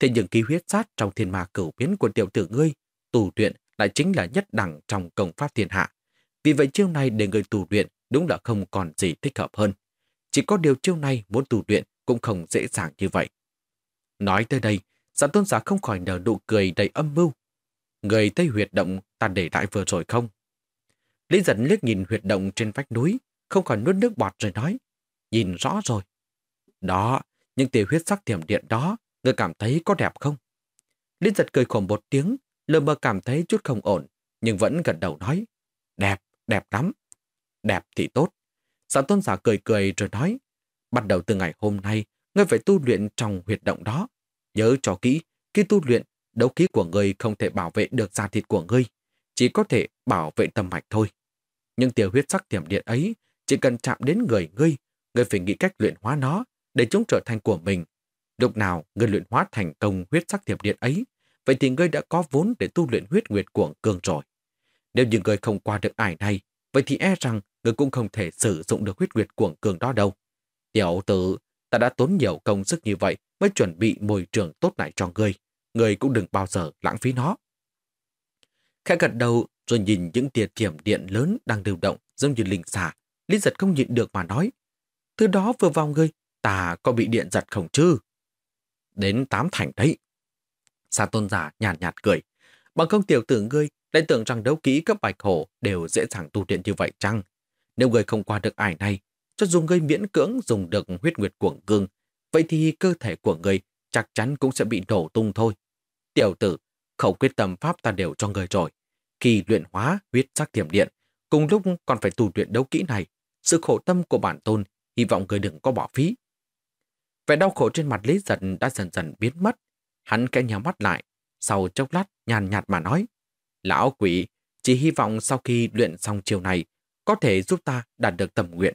Thế nhưng khí huyết sát trong thiên ma cửu biến của tiểu tử ngươi, tu luyện lại chính là nhất đẳng trong công pháp thiên hạ. Vì vậy chiêu này để người tu luyện đúng là không còn gì thích hợp hơn. Chỉ có điều chiêu này muốn tu luyện cũng không dễ dàng như vậy. Nói tới đây, giả tôn giả không khỏi nở nụ cười đầy âm mưu. Người thấy huyệt động ta để lại vừa rồi không? Lý dẫn liếc nhìn huyệt động trên vách núi, không khỏi nuốt nước bọt rồi nói. Nhìn rõ rồi. Đó, những tia huyết sắc thiểm điện đó, người cảm thấy có đẹp không? Lý giật cười khổ một tiếng, lờ mơ cảm thấy chút không ổn, nhưng vẫn gật đầu nói. Đẹp, đẹp lắm. Đẹp thì tốt. Giả tôn giả cười cười rồi nói. Bắt đầu từ ngày hôm nay, ngươi phải tu luyện trong huyệt động đó. Nhớ cho kỹ, khi tu luyện, đấu khí của ngươi không thể bảo vệ được da thịt của ngươi, chỉ có thể bảo vệ tâm mạch thôi. Nhưng tiểu huyết sắc tiềm điện ấy, chỉ cần chạm đến người ngươi, ngươi phải nghĩ cách luyện hóa nó để chúng trở thành của mình. Lúc nào ngươi luyện hóa thành công huyết sắc tiềm điện ấy, vậy thì ngươi đã có vốn để tu luyện huyết nguyệt của cường rồi. Nếu như ngươi không qua được ải này, vậy thì e rằng ngươi cũng không thể sử dụng được huyết nguyệt cuồng cường đó đâu. Tiểu tử, ta đã tốn nhiều công sức như vậy mới chuẩn bị môi trường tốt này cho ngươi. Ngươi cũng đừng bao giờ lãng phí nó. Khẽ gật đầu rồi nhìn những tia thiểm điện lớn đang điều động giống như linh xà. Lý giật không nhịn được mà nói. Thứ đó vừa vào ngươi, ta có bị điện giật không chứ? Đến tám thành đấy. Sa tôn giả nhàn nhạt, nhạt cười. Bằng không tiểu tử ngươi lại tưởng rằng đấu kỹ cấp bạch hổ đều dễ dàng tu luyện như vậy chăng? Nếu ngươi không qua được ải này, cho dù ngươi miễn cưỡng dùng được huyết nguyệt cuồng cương, vậy thì cơ thể của ngươi chắc chắn cũng sẽ bị nổ tung thôi. Tiểu tử, khẩu quyết tâm pháp ta đều cho ngươi rồi. Khi luyện hóa huyết sắc thiểm điện, cùng lúc còn phải tu luyện đấu kỹ này, sự khổ tâm của bản tôn, hy vọng ngươi đừng có bỏ phí. Vẻ đau khổ trên mặt Lý Giật đã dần dần biến mất. Hắn kẽ nhắm mắt lại, sau chốc lát nhàn nhạt mà nói. Lão quỷ, chỉ hy vọng sau khi luyện xong chiều này, có thể giúp ta đạt được tầm nguyện.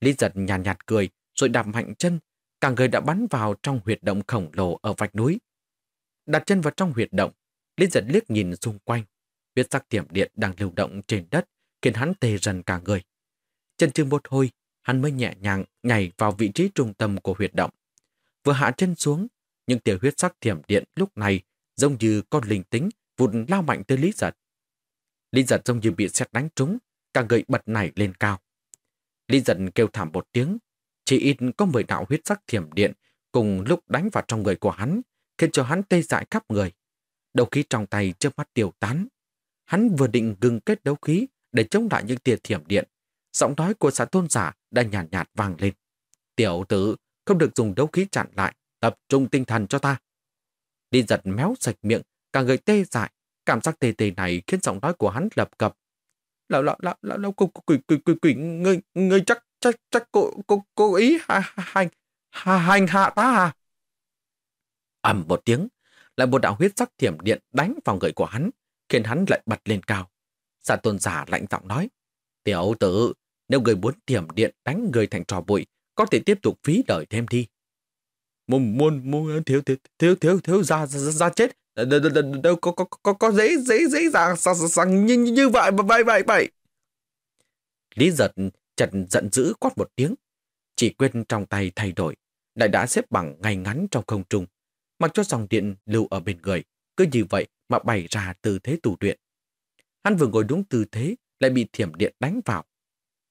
Lý giật nhàn nhạt, nhạt cười, rồi đạp mạnh chân, cả người đã bắn vào trong huyệt động khổng lồ ở vạch núi. Đặt chân vào trong huyệt động, Lý giật liếc nhìn xung quanh. Huyết sắc tiềm điện đang lưu động trên đất, khiến hắn tê dần cả người. Chân chừng một hồi, hắn mới nhẹ nhàng nhảy vào vị trí trung tâm của huyệt động. Vừa hạ chân xuống, những tiểu huyết sắc thiểm điện lúc này giống như con linh tính vụt lao mạnh tới Lý Giật. Lý Giật giống như bị xét đánh trúng, cả người bật nảy lên cao. Lý giận kêu thảm một tiếng, chỉ ít có mười đạo huyết sắc thiểm điện cùng lúc đánh vào trong người của hắn, khiến cho hắn tê dại khắp người. Đầu khí trong tay trước mắt tiêu tán. Hắn vừa định ngừng kết đấu khí để chống lại những tia thiểm điện. Giọng nói của xã tôn giả đã nhàn nhạt, nhạt vang lên. Tiểu tử, không được dùng đấu khí chặn lại, tập trung tinh thần cho ta. Đi giật méo sạch miệng, cả người tê dại. Cảm giác tê tê này khiến giọng nói của hắn lập cập. Lão, lão, lão, lão, lão, quỷ, quỷ, quỷ, quỷ, quỷ, ngươi, ngươi chắc, chắc, chắc cô, cô, cô ý hành, hành hạ ta à? ầm một tiếng, lại một đạo huyết sắc thiểm điện đánh vào người của hắn, khiến hắn lại bật lên cao. Giả tôn giả lạnh giọng nói, tiểu tử, nếu người muốn thiểm điện đánh người thành trò bụi, có thể tiếp tục phí đời thêm đi. muốn muốn muốn thiếu thiếu thiếu thiếu thiếu ra ra, ra chết đâu có có có có dễ dễ dễ dàng dàng như như vậy vậy vậy vậy. Lý giật trần giận dữ quát một tiếng. Chỉ quên trong tay thay đổi lại đã xếp bằng ngay ngắn trong không trung. Mặc cho dòng điện lưu ở bên người cứ như vậy mà bày ra tư thế tù luyện. Hắn vừa ngồi đúng tư thế lại bị thiểm điện đánh vào.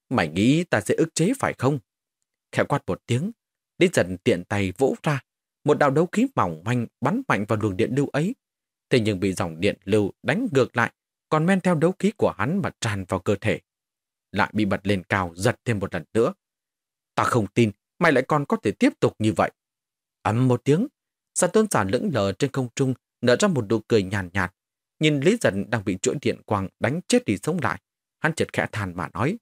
Mày nghĩ ta sẽ ức chế phải không? Khẽ quát một tiếng Lý giật tiện tay vỗ ra, một đạo đấu khí mỏng manh bắn mạnh vào luồng điện lưu ấy. Thế nhưng bị dòng điện lưu đánh ngược lại, còn men theo đấu khí của hắn mà tràn vào cơ thể. Lại bị bật lên cao giật thêm một lần nữa. Ta không tin, mày lại còn có thể tiếp tục như vậy. Ấm một tiếng, sa tôn giả lững lờ trên không trung nở ra một nụ cười nhàn nhạt, nhạt. Nhìn Lý Dân đang bị chuỗi điện quang đánh chết đi sống lại. Hắn chợt khẽ than mà nói.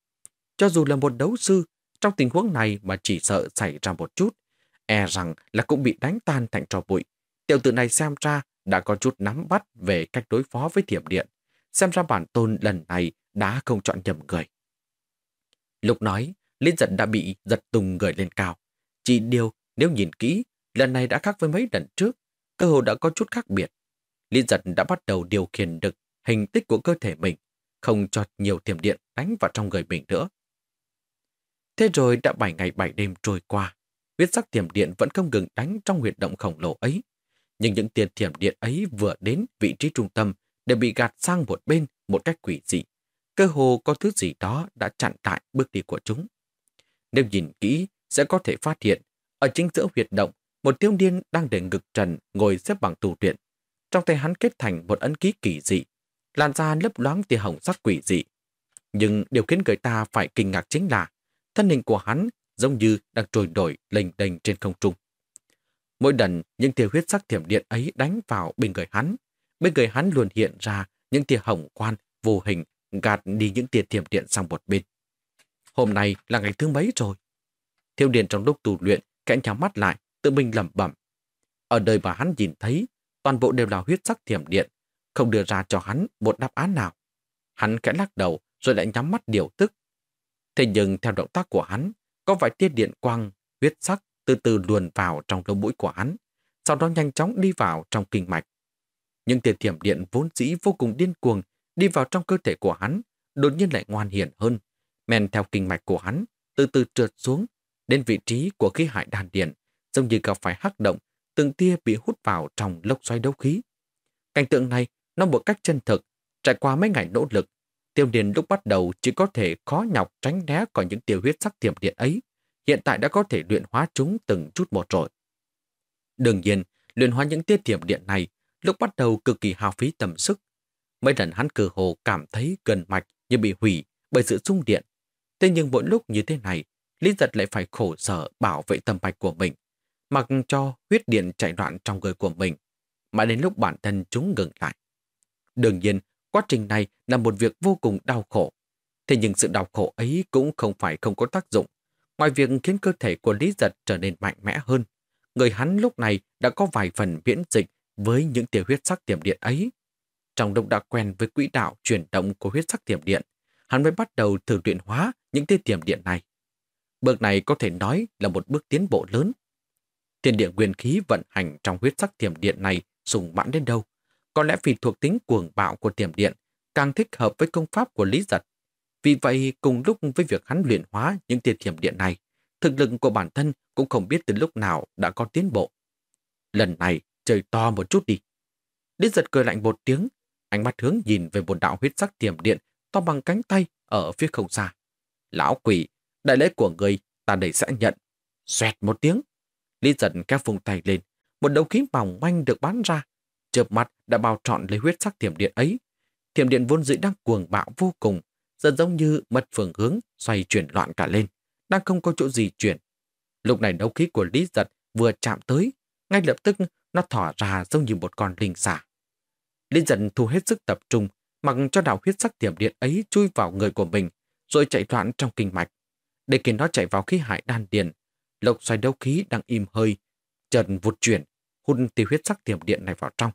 Cho dù là một đấu sư, trong tình huống này mà chỉ sợ xảy ra một chút, e rằng là cũng bị đánh tan thành trò bụi. Tiểu tử này xem ra đã có chút nắm bắt về cách đối phó với thiểm điện. Xem ra bản tôn lần này đã không chọn nhầm người. Lúc nói, Liên giận đã bị giật tung người lên cao. Chỉ điều, nếu nhìn kỹ, lần này đã khác với mấy lần trước, cơ hồ đã có chút khác biệt. Liên giật đã bắt đầu điều khiển được hình tích của cơ thể mình, không cho nhiều thiểm điện đánh vào trong người mình nữa. Thế rồi đã 7 ngày 7 đêm trôi qua, huyết sắc thiểm điện vẫn không ngừng đánh trong huyệt động khổng lồ ấy. Nhưng những tiền thiểm điện ấy vừa đến vị trí trung tâm đều bị gạt sang một bên một cách quỷ dị. Cơ hồ có thứ gì đó đã chặn lại bước đi của chúng. Nếu nhìn kỹ, sẽ có thể phát hiện, ở chính giữa huyệt động, một tiêu niên đang để ngực trần ngồi xếp bằng tù luyện. Trong tay hắn kết thành một ấn ký kỳ dị, lan ra lấp loáng tia hồng sắc quỷ dị. Nhưng điều khiến người ta phải kinh ngạc chính là thân hình của hắn giống như đang trôi đổi lênh đênh trên không trung. Mỗi lần những tia huyết sắc thiểm điện ấy đánh vào bên người hắn, bên người hắn luôn hiện ra những tia hồng quan vô hình gạt đi những tia thiểm điện sang một bên. Hôm nay là ngày thứ mấy rồi? Thiêu điện trong lúc tù luyện, kẽ nhắm mắt lại, tự mình lẩm bẩm. Ở đời mà hắn nhìn thấy, toàn bộ đều là huyết sắc thiểm điện, không đưa ra cho hắn một đáp án nào. Hắn kẽ lắc đầu rồi lại nhắm mắt điều tức. Thế nhưng theo động tác của hắn, có vài tia điện quang, huyết sắc từ từ luồn vào trong lỗ mũi của hắn, sau đó nhanh chóng đi vào trong kinh mạch. Những tia thiểm điện vốn dĩ vô cùng điên cuồng đi vào trong cơ thể của hắn, đột nhiên lại ngoan hiển hơn, men theo kinh mạch của hắn, từ từ trượt xuống, đến vị trí của khí hải đàn điện, giống như gặp phải hắc động, từng tia bị hút vào trong lốc xoáy đấu khí. Cảnh tượng này, nó một cách chân thực, trải qua mấy ngày nỗ lực, Tiêu Điền lúc bắt đầu chỉ có thể khó nhọc tránh né khỏi những tiêu huyết sắc tiềm điện ấy, hiện tại đã có thể luyện hóa chúng từng chút một rồi. Đương nhiên, luyện hóa những tia tiềm điện này lúc bắt đầu cực kỳ hao phí tầm sức. Mấy lần hắn cử hồ cảm thấy gần mạch như bị hủy bởi sự xung điện. Thế nhưng mỗi lúc như thế này, Lý Giật lại phải khổ sở bảo vệ tầm mạch của mình, mặc cho huyết điện chạy loạn trong người của mình, mà đến lúc bản thân chúng ngừng lại. Đương nhiên, Quá trình này là một việc vô cùng đau khổ. Thế nhưng sự đau khổ ấy cũng không phải không có tác dụng. Ngoài việc khiến cơ thể của Lý Giật trở nên mạnh mẽ hơn, người hắn lúc này đã có vài phần miễn dịch với những tia huyết sắc tiềm điện ấy. Trong lúc đã quen với quỹ đạo chuyển động của huyết sắc tiềm điện, hắn mới bắt đầu thử luyện hóa những tia tiềm điện này. Bước này có thể nói là một bước tiến bộ lớn. Thiên địa nguyên khí vận hành trong huyết sắc tiềm điện này sùng mãn đến đâu, có lẽ vì thuộc tính cuồng bạo của tiềm điện càng thích hợp với công pháp của Lý Giật. Vì vậy, cùng lúc với việc hắn luyện hóa những tia thiểm điện này, thực lực của bản thân cũng không biết từ lúc nào đã có tiến bộ. Lần này, trời to một chút đi. Lý Giật cười lạnh một tiếng, ánh mắt hướng nhìn về một đạo huyết sắc tiềm điện to bằng cánh tay ở phía không xa. Lão quỷ, đại lễ của người ta đầy sẽ nhận. Xoẹt một tiếng. Lý Giật kéo vùng tay lên, một đầu khí mỏng manh được bắn ra, chớp mắt đã bao trọn lấy huyết sắc thiểm điện ấy. Thiểm điện vốn dĩ đang cuồng bạo vô cùng, dần giống như mất phương hướng, xoay chuyển loạn cả lên, đang không có chỗ gì chuyển. Lúc này đấu khí của Lý Giật vừa chạm tới, ngay lập tức nó thỏ ra giống như một con linh xả. Lý Giật thu hết sức tập trung, mặc cho đạo huyết sắc thiểm điện ấy chui vào người của mình, rồi chạy loạn trong kinh mạch. Để khiến nó chạy vào khí hải đan điền, lộc xoay đấu khí đang im hơi, trần vụt chuyển, hút tiêu huyết sắc thiểm điện này vào trong.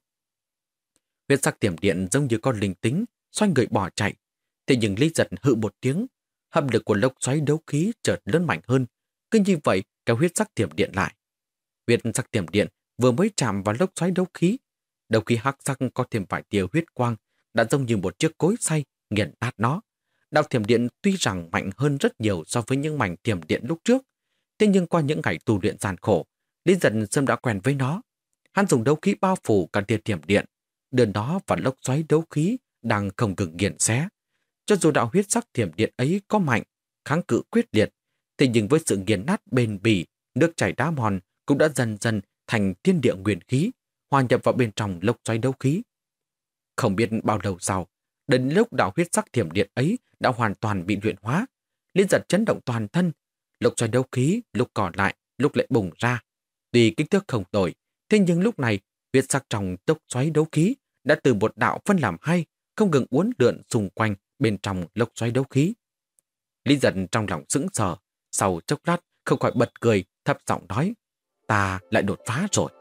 Huyết sắc tiềm điện giống như con linh tính, xoay người bỏ chạy. Thế nhưng Lý giật hự một tiếng, hấp lực của lốc xoáy đấu khí chợt lớn mạnh hơn. Cứ như vậy, kéo huyết sắc tiềm điện lại. Huyết sắc tiềm điện vừa mới chạm vào lốc xoáy đấu khí. Đấu khí hắc sắc có thêm vài tia huyết quang, đã giống như một chiếc cối xay nghiền nát nó. Đạo thiểm điện tuy rằng mạnh hơn rất nhiều so với những mảnh thiểm điện lúc trước, thế nhưng qua những ngày tu luyện gian khổ, Lý Giật Sâm đã quen với nó. Hắn dùng đấu khí bao phủ cả tia thiểm điện, đưa nó vào lốc xoáy đấu khí đang không ngừng nghiền xé. Cho dù đạo huyết sắc thiểm điện ấy có mạnh, kháng cự quyết liệt, thế nhưng với sự nghiền nát bền bỉ, nước chảy đá mòn cũng đã dần dần thành thiên địa nguyên khí, hòa nhập vào bên trong lốc xoáy đấu khí. Không biết bao lâu sau, đến lúc đạo huyết sắc thiểm điện ấy đã hoàn toàn bị luyện hóa, liên giật chấn động toàn thân, lốc xoáy đấu khí lúc còn lại, lúc lại bùng ra. Tuy kích thước không đổi, thế nhưng lúc này huyết sắc trong tốc xoáy đấu khí đã từ một đạo phân làm hai, không ngừng uốn lượn xung quanh bên trong lốc xoáy đấu khí. Lý giật trong lòng sững sờ, sau chốc lát không khỏi bật cười, thấp giọng nói, ta lại đột phá rồi.